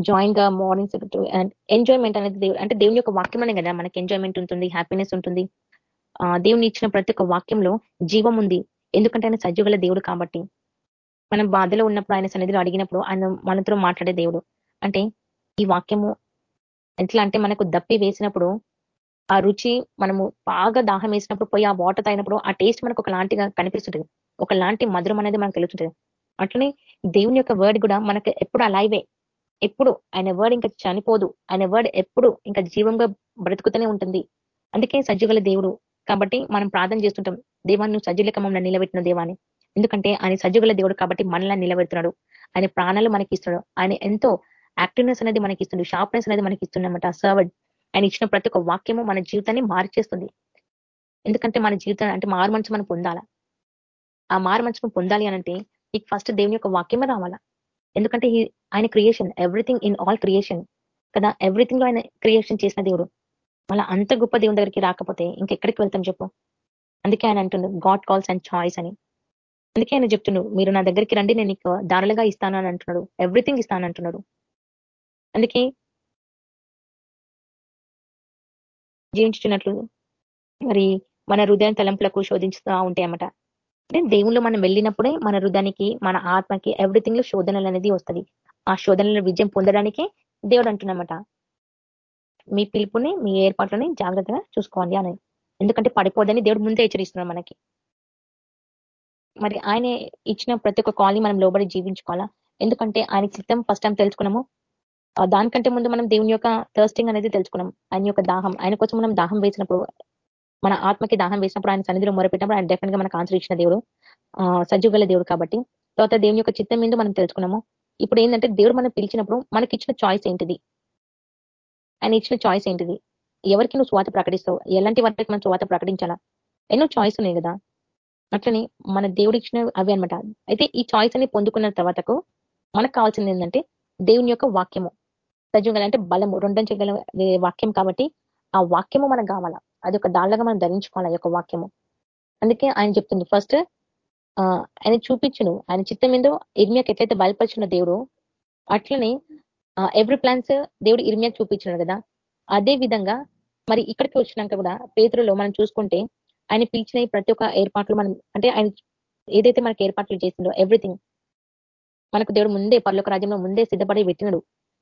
B: జాయిన్గా మార్నింగ్స్ ఎంజాయ్మెంట్ అనేది దేవుడు అంటే దేవుని యొక్క వాక్యం కదా మనకి ఎంజాయ్మెంట్ ఉంటుంది హ్యాపీనెస్ ఉంటుంది. ఆ దేవుని ఇచ్చిన ప్రతి ఒక్క వాక్యంలో జీవం ఉంది. ఎందుకంటే ఆయన సజీవుల దేవుడు కాబట్టి. మనం బాధలో ఉన్నప్పుడు ఆయన సన్నిధిలో అడిగినప్పుడు ఆయన మనతో మాట్లాడే దేవుడు. అంటే ఈ వాక్యము ఎట్లా అంటే మనకు దప్పి వేసినప్పుడు ఆ రుచి మనము బాగా దాహం వేసినప్పుడు పోయి ఆ వాటర్ తాగినప్పుడు ఆ టేస్ట్ మనకు ఒకలాంటిగా కనిపిస్తుంటుంది. ఒకలాంటి మధురం అనేది మనకు తెలుస్తుంటుంది. అట్లనే దేవుని యొక్క వర్డ్ కూడా మనకు ఎప్పుడు అలైవే ఎప్పుడు ఆయన వర్డ్ ఇంకా చనిపోదు. ఆయన వర్డ్ ఎప్పుడు ఇంకా జీవంగా బ్రతుకుతూనే ఉంటుంది. అందుకే సజ్జుగల దేవుడు. కాబట్టి మనం ప్రార్థన చేస్తుంటాం దేవాన్ని నువ్వు సజ్జులక క్రమంలో నిలబెట్టిన దేవాన్ని ఎందుకంటే ఆయన సజ్జుగల దేవుడు కాబట్టి మనల్ని నిలబెడుతున్నాడు. ఆయన ప్రాణాలు మనకి ఇస్తున్నాడు ఆయన ఎంతో యాక్టివ్నెస్ అనేది మనకి ఇస్తుంది షార్ప్నెస్ అనేది మనకి ఇస్తుందన్నమాట సర్వర్డ్ ఆయన ఇచ్చిన ప్రతి ఒక్క వాక్యము మన జీవితాన్ని మార్చేస్తుంది. ఎందుకంటే మన జీవితం అంటే మారు మనసు మనం పొందాలా? ఆ మారు మనసును పొందాలి అనంటే నీకు ఫస్ట్ దేవుని యొక్క వాక్యమే రావాలా? ఎందుకంటే ఈ- ఆయన creation everything in all creation కదా? ఎవ్రీథింగ్లో ఆయన క్రియేషన్ చేసిన దేవుడు. మళ్ళీ అంత గొప్ప దేవుని దగ్గరికి రాకపోతే ఇంకెక్కడికి వెళ్తాం చెప్పు? అందుకే ఆయన అంటుండు గాడ్ కాల్స్ అండ్ చాయిస్ అని. అందుకే ఆయన చెప్తున్నాడు మీరు నా దగ్గరికి రండి నేను నీకు దారులుగా ఇస్తాను అని అంటున్నాడు. ఎవ్రీథింగ్ ఇస్తాను అంటున్నాడు. అందుకే జీవించుతున్నట్లు మరి మన హృదయం తలంపులకు శోధించుతూ ఉంటాయి అన్నమాట. అంటే దేవుళ్ళు మనం వెళ్ళినప్పుడే మన హృదయానికి మన ఆత్మకి ఎవ్రీథింగ్లో శోధనలు అనేది వస్తుంది. ఆ శోధనల విజయం పొందడానికి దేవుడు అంటున్నమాట. మీ పిలుపుని మీ ఏర్పాట్లని జాగ్రత్తగా చూసుకోండి అని. ఎందుకంటే పడిపోదని దేవుడు ముందే హెచ్చరిస్తున్నాడు మనకి. మరి ఆయన ఇచ్చిన ప్రతి ఒక్క కాల్ని మనం లోబడి జీవించుకోవాలా? ఎందుకంటే ఆయన చిత్తం ఫస్ట్ టైం తెలుసుకున్నాము. దానికంటే ముందు మనం దేవుని యొక్క థర్స్టింగ్ అనేది తెలుసుకున్నాం. ఆయన యొక్క దాహం ఆయన కోసం మనం దాహం వేసినప్పుడు మన ఆత్మకి దాహం వేసినప్పుడు ఆయన సన్నిధిలో మొరపెట్టినప్పుడు ఆయన డెఫినెట్గా మనకు ఆన్సర్ ఇచ్చిన దేవుడు ఆ సజ్జుగల దేవుడు కాబట్టి. తర్వాత దేవుని యొక్క చిత్తం మీద మనం తెలుసుకున్నాము. ఇప్పుడు ఏంటంటే దేవుడు మనం పిలిచినప్పుడు మనకి ఇచ్చిన చాయిస్ ఏంటిది? ఆయన ఇచ్చిన చాయిస్ ఏంటిది? ఎవరికి నువ్వు స్వాత ప్రకటిస్తావు? ఎలాంటి వారికి మనం స్వాత ప్రకటించాలా? ఎన్నో చాయిస్ ఉన్నాయి కదా. అట్లనే మన దేవుడు ఇచ్చిన అవి అన్నమాట. అయితే ఈ చాయిస్ అని పొందుకున్న తర్వాతకు మనకు కావాల్సింది ఏంటంటే దేవుని యొక్క వాక్యము. సజీవంగా అంటే బలము రెండంచెగల వాక్యం కాబట్టి ఆ వాక్యము మనకు కావాలా? అది ఒక దాళ్ళగా మనం ధరించుకోవాలి ఆ యొక్క వాక్యము? అందుకే ఆయన చెప్తుంది ఫస్ట్ ఆయన చూపించును. ఆయన చిత్తం ఏందో ఇర్మియాకి ఎట్లయితే బయలుపరిచిన దేవుడు అట్లనే ఎవ్రీ ప్లాన్స్ దేవుడు ఇర్మియాకి చూపించినాడు కదా? అదే విధంగా మరి ఇక్కడికి వచ్చినాక కూడా పేతురులో మనం చూసుకుంటే ఆయన పిలిచిన ప్రతి ఒక్క ఏర్పాట్లు మనం అంటే ఆయన ఏదైతే మనకి ఏర్పాట్లు చేసిందో ఎవ్రీథింగ్ మనకు దేవుడు ముందే పర్లోక రాజ్యంలో ముందే సిద్ధపడి పెట్టినాడు.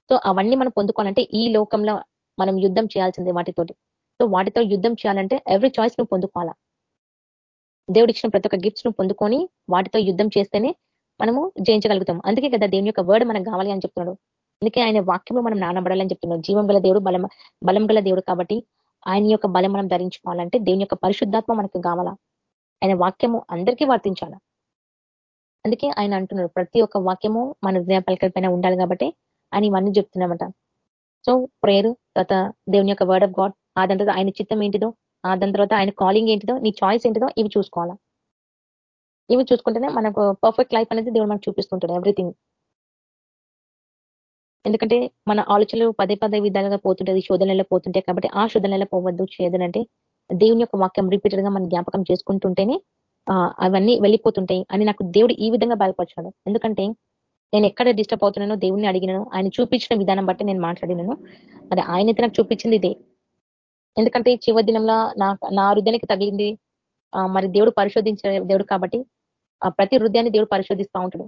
B: సో అవన్నీ మనం పొందుకోవాలంటే ఈ లోకంలో మనం యుద్ధం చేయాల్సిందే వాటితోటి. సో వాటితో యుద్ధం చేయాలంటే ఎవ్రీ చాయిస్ నువ్వు పొందుకోవాలా. దేవుడు ఇచ్చిన ప్రతి ఒక్క గిఫ్ట్స్ను పొందుకొని వాటితో యుద్ధం చేస్తేనే మనము జయించగలుగుతాం. అందుకే కదా దేవుని యొక్క వర్డ్ మనకు కావాలి అని చెప్తున్నాడు. అందుకే ఆయన వాక్యంలో మనం నానబడాలని చెప్తున్నాడు. జీవం గల దేవుడు బలం బలం గల దేవుడు కాబట్టి ఆయన యొక్క బలం మనం ధరించుకోవాలంటే దేవుని యొక్క పరిశుద్ధాత్మ మనకు కావాలా. ఆయన వాక్యము అందరికీ వర్తించాల. అందుకే ఆయన అంటున్నాడు ప్రతి ఒక్క వాక్యము మన హృదయ పలకల ఉండాలి కాబట్టి ఆయన ఇవన్నీ చెప్తున్నామట సో ప్రేయర్ తర్వాత దేవుని యొక్క వర్డ్ ఆఫ్ గాడ్ ఆ దాని తర్వాత ఆయన చిత్తం ఏంటిదో ఆ దాని తర్వాత ఆయన కాలింగ్ ఏంటిదో నీ చాయిస్ ఏంటిదో ఇవి చూసుకోవాలా? ఇవి చూసుకుంటేనే మనకు పర్ఫెక్ట్ లైఫ్ అనేది దేవుడు మనకు చూపిస్తుంటాడు ఎవ్రీథింగ్ ఎందుకంటే మన ఆలోచనలు పదే పదే విధాలుగా పోతుంటది శోధనలో పోతుంటాయి కాబట్టి ఆ శోధనలో పోవద్దు చేయదనంటే దేవుని యొక్క వాక్యం రిపీటెడ్గా మనం జ్ఞాపకం చేసుకుంటుంటేనే అవన్నీ వెళ్ళిపోతుంటాయి అని నాకు దేవుడు ఈ విధంగా బయలుపరిచాడు. ఎందుకంటే నేను ఎక్కడ డిస్టర్బ్ అవుతున్నానో దేవుణ్ణి అడిగినాను ఆయన చూపించిన విధానం బట్టి నేను మాట్లాడినాను. మరి ఆయనైతే నాకు చూపించింది ఇదే. ఎందుకంటే చివరి దినంలో నా నా హృదయానికి తగిలింది. మరి దేవుడు పరిశోధించే దేవుడు కాబట్టి ప్రతి హృదయాన్ని దేవుడు పరిశోధిస్తూ ఉంటాడు.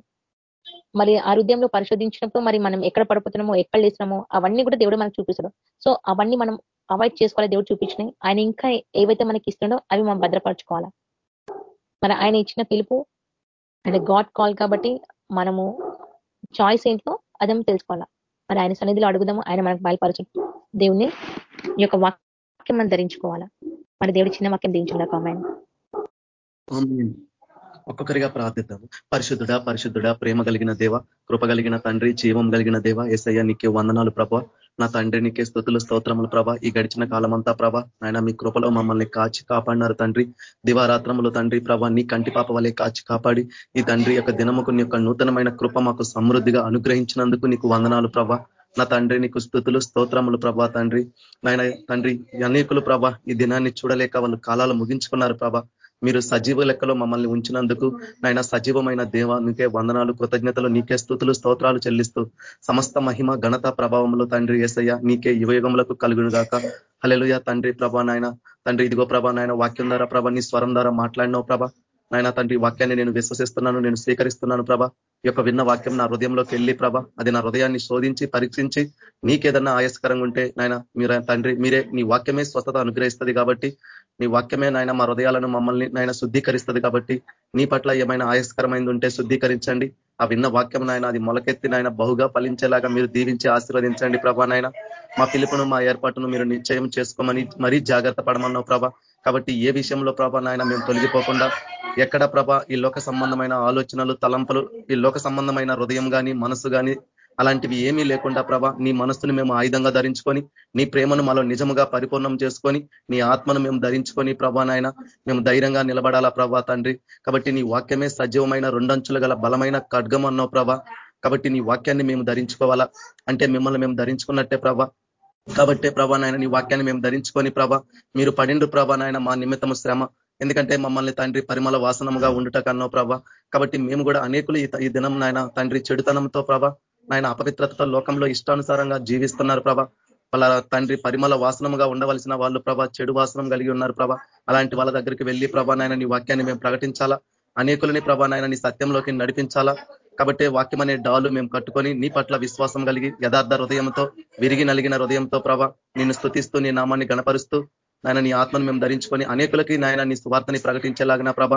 B: మరి ఆ హృదయంలో పరిశోధించినప్పుడు మరి మనం ఎక్కడ పడిపోతున్నామో ఎక్కడ లేసినామో అవన్నీ కూడా దేవుడు మనకు చూపిస్తాడు. సో అవన్నీ మనం అవాయిడ్ చేసుకోవాలి దేవుడు చూపించినాయి ఆయన ఇంకా ఏవైతే మనకి ఇస్తుండో అవి మనం భద్రపరచుకోవాలా. మరి ఆయన ఇచ్చిన పిలుపు అంటే గాడ్ కాల్ కాబట్టి మనము చాయిస్ ఏంటో అదే తెలుసుకోవాలా. మరి ఆయన సన్నిధిలో అడుగుదాము ఆయన మనకు బయలుపరచు. దేవుని యొక్క వాక్యం మనం ధరించుకోవాలా. మన దేవుడి చిన్న వాక్యం దించుందా
A: ఒక్కొక్కరిగా ప్రార్థిద్దాము. పరిశుద్ధుడా పరిశుద్ధుడా ప్రేమ కలిగిన దేవ కృప కలిగిన తండ్రి జీవం కలిగిన దేవ ఎస్ఐ నీకే వందనాలు ప్రభ. నా తండ్రి నీకే స్థుతులు స్తోత్రములు ప్రభ. ఈ గడిచిన కాలమంతా ప్రభ ఆయన మీ కృపలో మమ్మల్ని కాచి కాపాడినారు తండ్రి. దివారాత్రములు తండ్రి ప్రభ నీ కంటి పాప వలె కాచి కాపాడి ఈ తండ్రి యొక్క దినముకు నీ యొక్క నూతనమైన కృప మాకు సమృద్ధిగా అనుగ్రహించినందుకు నీకు వందనాలు ప్రభ. నా తండ్రి నీకు స్థుతులు స్తోత్రములు ప్రభా తండ్రి. నాయన తండ్రి అనేకులు ప్రభ ఈ దినాన్ని చూడలేక వాళ్ళు కాలాలు ముగించుకున్నారు ప్రభ. మీరు సజీవ లెక్కలో మమ్మల్ని ఉంచినందుకు నాయన సజీవమైన దేవ నీకే వందనాలు కృతజ్ఞతలు నీకే స్థుతులు స్తోత్రాలు చెల్లిస్తూ సమస్త మహిమ ఘనత ప్రభావంలో తండ్రి ఏసయ్య నీకే యువయుగములకు కలుగును గాక హలెలుయ తండ్రి ప్రభా నాయన తండ్రి ఇదిగో ప్రభా నాయన వాక్యం ద్వారా ప్రభ నీ స్వరం ద్వారా మాట్లాడినావు ప్రభ. నాయన తండ్రి వాక్యాన్ని నేను విశ్వసిస్తున్నాను నేను స్వీకరిస్తున్నాను ప్రభ. ఈ యొక్క విన్న వాక్యం నా హృదయంలోకి వెళ్ళి ప్రభ అది నా హృదయాన్ని శోధించి పరీక్షించి నీకేదన్నా ఆయాస్కరంగా ఉంటే నాయన మీరు తండ్రి మీరే నీ వాక్యమే స్వస్థత అనుగ్రహిస్తుంది కాబట్టి నీ వాక్యమే నాయన మా హృదయాలను మమ్మల్ని నాయన శుద్ధీకరిస్తుంది కాబట్టి నీ పట్ల ఏమైనా ఆయస్కరమైంది ఉంటే శుద్ధీకరించండి. ఆ విన్న వాక్యం నాయన అది మొలకెత్తి నాయన బహుగా ఫలించేలాగా మీరు దీవించి ఆశీర్వదించండి ప్రభా నాయన. మా పిలుపును మా ఏర్పాటును మీరు నిశ్చయం చేసుకోమని మరీ జాగ్రత్త పడమన్నావు ప్రభ. కాబట్టి ఏ విషయంలో ప్రభా నాయన మేము తొలగిపోకుండా ఎక్కడ ప్రభ ఈ లోక సంబంధమైన ఆలోచనలు తలంపలు ఈ లోక సంబంధమైన హృదయం కానీ మనసు కానీ అలాంటివి ఏమీ లేకుండా ప్రభ నీ మనస్సును మేము ఆయుధంగా ధరించుకొని నీ ప్రేమను మాలో నిజముగా పరిపూర్ణం చేసుకొని నీ ఆత్మను మేము ధరించుకొని ప్రభా నాయన మేము ధైర్యంగా నిలబడాలా ప్రభా తండ్రి. కాబట్టి నీ వాక్యమే సజీవమైన రెండంచులు గల బలమైన ఖడ్గం అన్నావు ప్రభా. కాబట్టి నీ వాక్యాన్ని మేము ధరించుకోవాలా? అంటే మిమ్మల్ని మేము ధరించుకున్నట్టే ప్రభ. కాబట్టే ప్రభా నాయన నీ వాక్యాన్ని మేము ధరించుకొని ప్రభ మీరు పడిండు ప్రభా నాయన మా నిమిత్తము శ్రమ. ఎందుకంటే మమ్మల్ని తండ్రి పరిమళ వాసనముగా ఉండుట కన్నో ప్రభ. కాబట్టి మేము కూడా అనేకులు ఈ దినం నాయన తండ్రి చెడుతనంతో ప్రభా నాయన అపవిత్రతతో లోకంలో ఇష్టానుసారంగా జీవిస్తున్నారు ప్రభ. వాళ్ళ తండ్రి పరిమళ వాసనముగా ఉండవలసిన వాళ్ళు ప్రభ చెడు వాసనం కలిగి ఉన్నారు ప్రభ. అలాంటి వాళ్ళ దగ్గరికి వెళ్ళి ప్రభా నాయన నీ వాక్యాన్ని మేము ప్రకటించాలా? అనేకులని ప్రభా నాయన నీ సత్యంలోకి నడిపించాలా? కాబట్టి వాక్యం అనే డాలు మేము కట్టుకొని నీ పట్ల విశ్వాసం కలిగి యథార్థ హృదయంతో విరిగి నలిగిన హృదయంతో ప్రభ నిన్ను స్థుతిస్తూ నీ నామాన్ని గణపరుస్తూ నాయన నీ ఆత్మను మేము ధరించుకొని అనేకులకి నాయన నీ సువార్తని ప్రకటించేలాగిన ప్రభ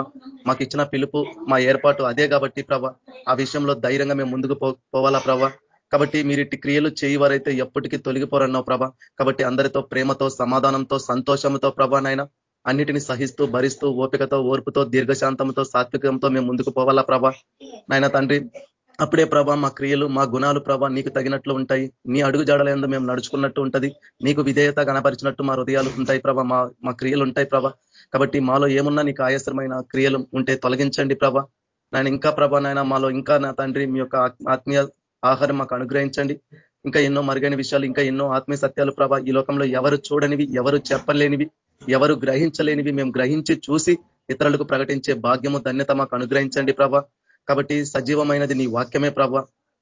A: మాకు ఇచ్చిన పిలుపు మా ఏర్పాటు అదే కాబట్టి ప్రభ ఆ విషయంలో ధైర్యంగా మేము ముందుకు పోవాలా ప్రభ. కాబట్టి మీరు ఇట్టి క్రియలు చేయవారైతే ఎప్పటికీ తొలగిపోరన్నావు ప్రభ. కాబట్టి అందరితో ప్రేమతో సమాధానంతో సంతోషంతో ప్రభ నాయన అన్నిటిని సహిస్తూ భరిస్తూ ఓపికతో ఓర్పుతో దీర్ఘశాంతంతో సాత్వికంతో మేము ముందుకు పోవాలా ప్రభ. నాయన తండ్రి అప్పుడే ప్రభా మా క్రియలు మా గుణాలు ప్రభా నీకు తగినట్లు ఉంటాయి. నీ అడుగు జాడలందు మేము నడుచుకున్నట్టు ఉంటది. నీకు విధేయత కనపరిచినట్టు మా హృదయాలు ఉంటాయి ప్రభ. మా మా క్రియలు ఉంటాయి ప్రభ. కాబట్టి మాలో ఏమున్నా నీకు ఆయాసరమైన క్రియలు ఉంటే తొలగించండి ప్రభ. నేను ఇంకా ప్రభ నాయన మాలో ఇంకా నా తండ్రి మీ యొక్క ఆత్మీయ ఆహారం మాకు అనుగ్రహించండి. ఇంకా ఎన్నో మరుగైన విషయాలు ఇంకా ఎన్నో ఆత్మీయ సత్యాలు ప్రభ ఈ లోకంలో ఎవరు చూడనివి ఎవరు చెప్పలేనివి ఎవరు గ్రహించలేనివి మేము గ్రహించి చూసి ఇతరులకు ప్రకటించే భాగ్యము ధన్యత మాకు అనుగ్రహించండి ప్రభా. కాబట్టి సజీవమైనది నీ వాక్యమే ప్రభ.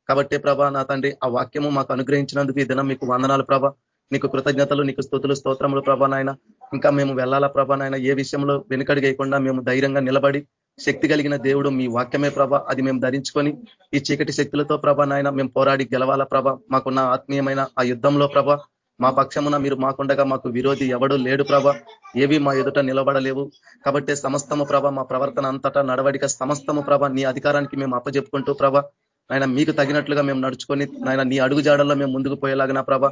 A: కాబట్టి ప్రభ నా తండ్రి ఆ వాక్యము మాకు అనుగ్రహించినందుకు ఈ దినం మీకు వందనాలు ప్రభ. నీకు కృతజ్ఞతలు నీకు స్థుతులు స్తోత్రములు ప్రభా నాయన. ఇంకా మేము వెళ్ళాలా ప్రభా నాయన? ఏ విషయంలో వెనుకడిగేయకుండా మేము ధైర్యంగా నిలబడి శక్తి కలిగిన దేవుడు మీ వాక్యమే ప్రభ. అది మేము ధరించుకొని ఈ చీకటి శక్తులతో ప్రభ నాయన మేము పోరాడి గెలవాలా ప్రభ. మాకున్న ఆత్మీయమైన ఆ యుద్ధంలో ప్రభ మా పక్షమున మీరు మాకుండగా మాకు విరోధి ఎవడు లేడు ప్రభ. ఏవి మా ఎదుట నిలబడలేవు. కాబట్టి సమస్తము ప్రభ మా ప్రవర్తన అంతటా నడవడిక సమస్తము ప్రభ నీ అధికారానికి మేము అప్పచెప్పుకుంటూ ప్రభ. ఆయన మీకు తగినట్లుగా మేము నడుచుకొని ఆయన నీ అడుగు జాడల్లో మేము ముందుకు పోయేలాగిన ప్రభ.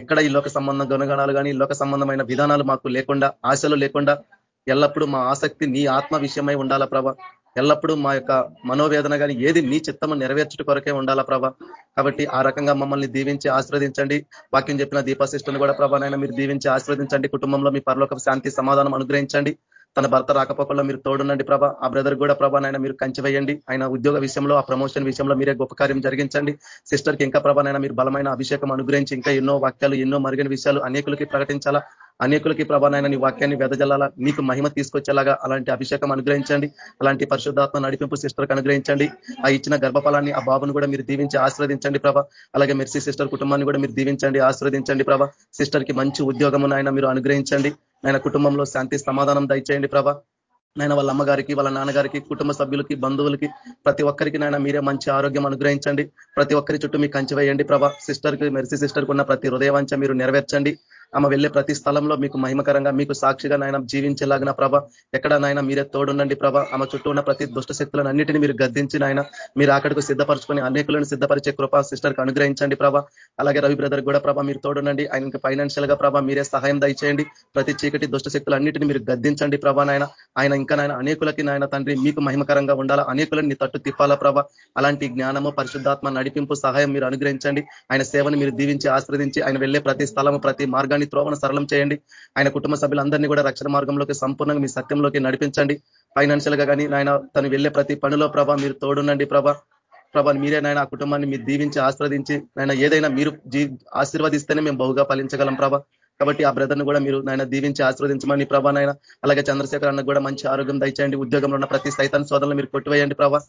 A: ఎక్కడ ఈ లోక సంబంధం గుణగణాలు కానీ లోక సంబంధమైన విధానాలు మాకు లేకుండా ఆశలు లేకుండా ఎల్లప్పుడూ మా ఆసక్తి నీ ఆత్మ విషయమై ఉండాలా ప్రభ. ఎల్లప్పుడూ మా యొక్క మనోవేదన కానీ ఏది నీ చిత్తము నెరవేర్చుట కొరకే ఉండాలా ప్రభా? కాబట్టి ఆ రకంగా మమ్మల్ని దీవించి ఆశ్రవదించండి. వాక్యం చెప్పిన దీపాశిష్టుని కూడా ప్రభానైనా మీరు దీవించి ఆశ్రవదించండి. కుటుంబంలో మీ పరలోక శాంతి సమాధానం అనుగ్రహించండి. తన భర్త రాకపోకల్లో మీరు తోడునండి ప్రభ. ఆ బ్రదర్ కూడా ప్రభా నాయన మీరు కంచి వేయండి. ఆయన ఉద్యోగ విషయంలో ఆ ప్రమోషన్ విషయంలో మీరే గొప్ప కార్యం జరిగించండి. సిస్టర్కి ఇంకా ప్రభానైనా మీరు బలమైన అభిషేకం అనుగ్రహించి ఇంకా ఎన్నో వాక్యాలు ఎన్నో మరుగైన విషయాలు అనేకులకి ప్రకటించాలా? అనేకులకి ప్రభానైనా నీ వాక్యాన్ని వెదజల్లాలా నీకు మహిమ తీసుకొచ్చేలాగా అలాంటి అభిషేకం అనుగ్రహించండి అలాంటి పరిశుద్ధాత్మ నడిపింపు సిస్టర్కి అనుగ్రహించండి. ఆ ఇచ్చిన గర్భఫలాన్ని ఆ బాబును కూడా మీరు దీవించి ఆశ్రవదించండి ప్రభ. అలాగే మెర్సీ సిస్టర్ కుటుంబాన్ని కూడా మీరు దీవించండి ఆశ్రవదించండి ప్రభ. సిస్టర్కి మంచి ఉద్యోగమును ఆయన మీరు అనుగ్రహించండి. ఆయన కుటుంబంలో శాంతి సమాధానం దయచేయండి ప్రభ. నాయన వాళ్ళ అమ్మగారికి వాళ్ళ నాన్నగారికి కుటుంబ సభ్యులకి బంధువులకి ప్రతి ఒక్కరికి నాయన మీరే మంచి ఆరోగ్యం అనుగ్రహించండి. ప్రతి ఒక్కరి చుట్టూ మీకు కంచి వేయండి ప్రభా. సిస్టర్కి సిస్టర్కి సిస్టర్ ఉన్న ప్రతి హృదయవంచ మీరు నెరవేర్చండి. ఆమె వెళ్ళే ప్రతి స్థలంలో మీకు మహిమకరంగా మీకు సాక్షిగా నాయన జీవించేలాగిన ప్రభ ఎక్కడ నాయన మీరే తోడుండండి ప్రభ. ఆమె చుట్టూ ఉన్న ప్రతి దుష్ట శక్తులను అన్నిటిని మీరు గద్దించి నాయన మీరు అక్కడికి సిద్ధపరచుకొని అనేకులను సిద్ధపరిచే కృప సిస్టర్కి అనుగ్రహించండి ప్రభ. అలాగే రవి బ్రదర్ కూడా ప్రభ మీరు తోడుండండి. ఆయనకి ఫైనాన్షియల్గా ప్రభ మీరే సహాయం దయచేయండి. ప్రతి చీకటి దుష్ట శక్తులు అన్నిటిని మీరు గద్దించండి ప్రభా నాయన. ఆయన ఇంకా నాయన అనేకులకి నాయన తండ్రి మీకు మహిమకరంగా ఉండాలా? అనేకులను నీ తట్టు తిప్పాలా ప్రభ? అలాంటి జ్ఞానము పరిశుద్ధాత్మ నడిపింపు సహాయం మీరు అనుగ్రహించండి. ఆయన సేవను మీరు దీవించి ఆశ్రదించి ఆయన వెళ్ళే ప్రతి స్థలము ప్రతి మార్గాన్ని మార్గాన్ని త్రోవను సరళం చేయండి. ఆయన కుటుంబ సభ్యులందరినీ కూడా రక్షణ మార్గంలోకి సంపూర్ణంగా మీ సత్యంలోకి నడిపించండి. ఫైనాన్షియల్గా కానీ నాయన తను వెళ్ళే ప్రతి పనిలో ప్రభా మీరు తోడునండి ప్రభా. ప్రభా మీరే నాయన ఆ కుటుంబాన్ని మీరు దీవించి ఆస్వాదించి నాయన ఏదైనా మీరు ఆశీర్వదిస్తేనే మేము బహుగా ఫలించగలం ప్రభా. కాబట్టి ఆ బ్రదర్ను కూడా మీరు నాయన దీవించి ఆశీర్వదించమని ప్రభా నాయన. అలాగే చంద్రశేఖర్ అన్న కూడా మంచి ఆరోగ్యం దయచేయండి. ఉద్యోగంలో ఉన్న ప్రతి సైతాన్ సోదరులు మీరు కొట్టివేయండి ప్రభా.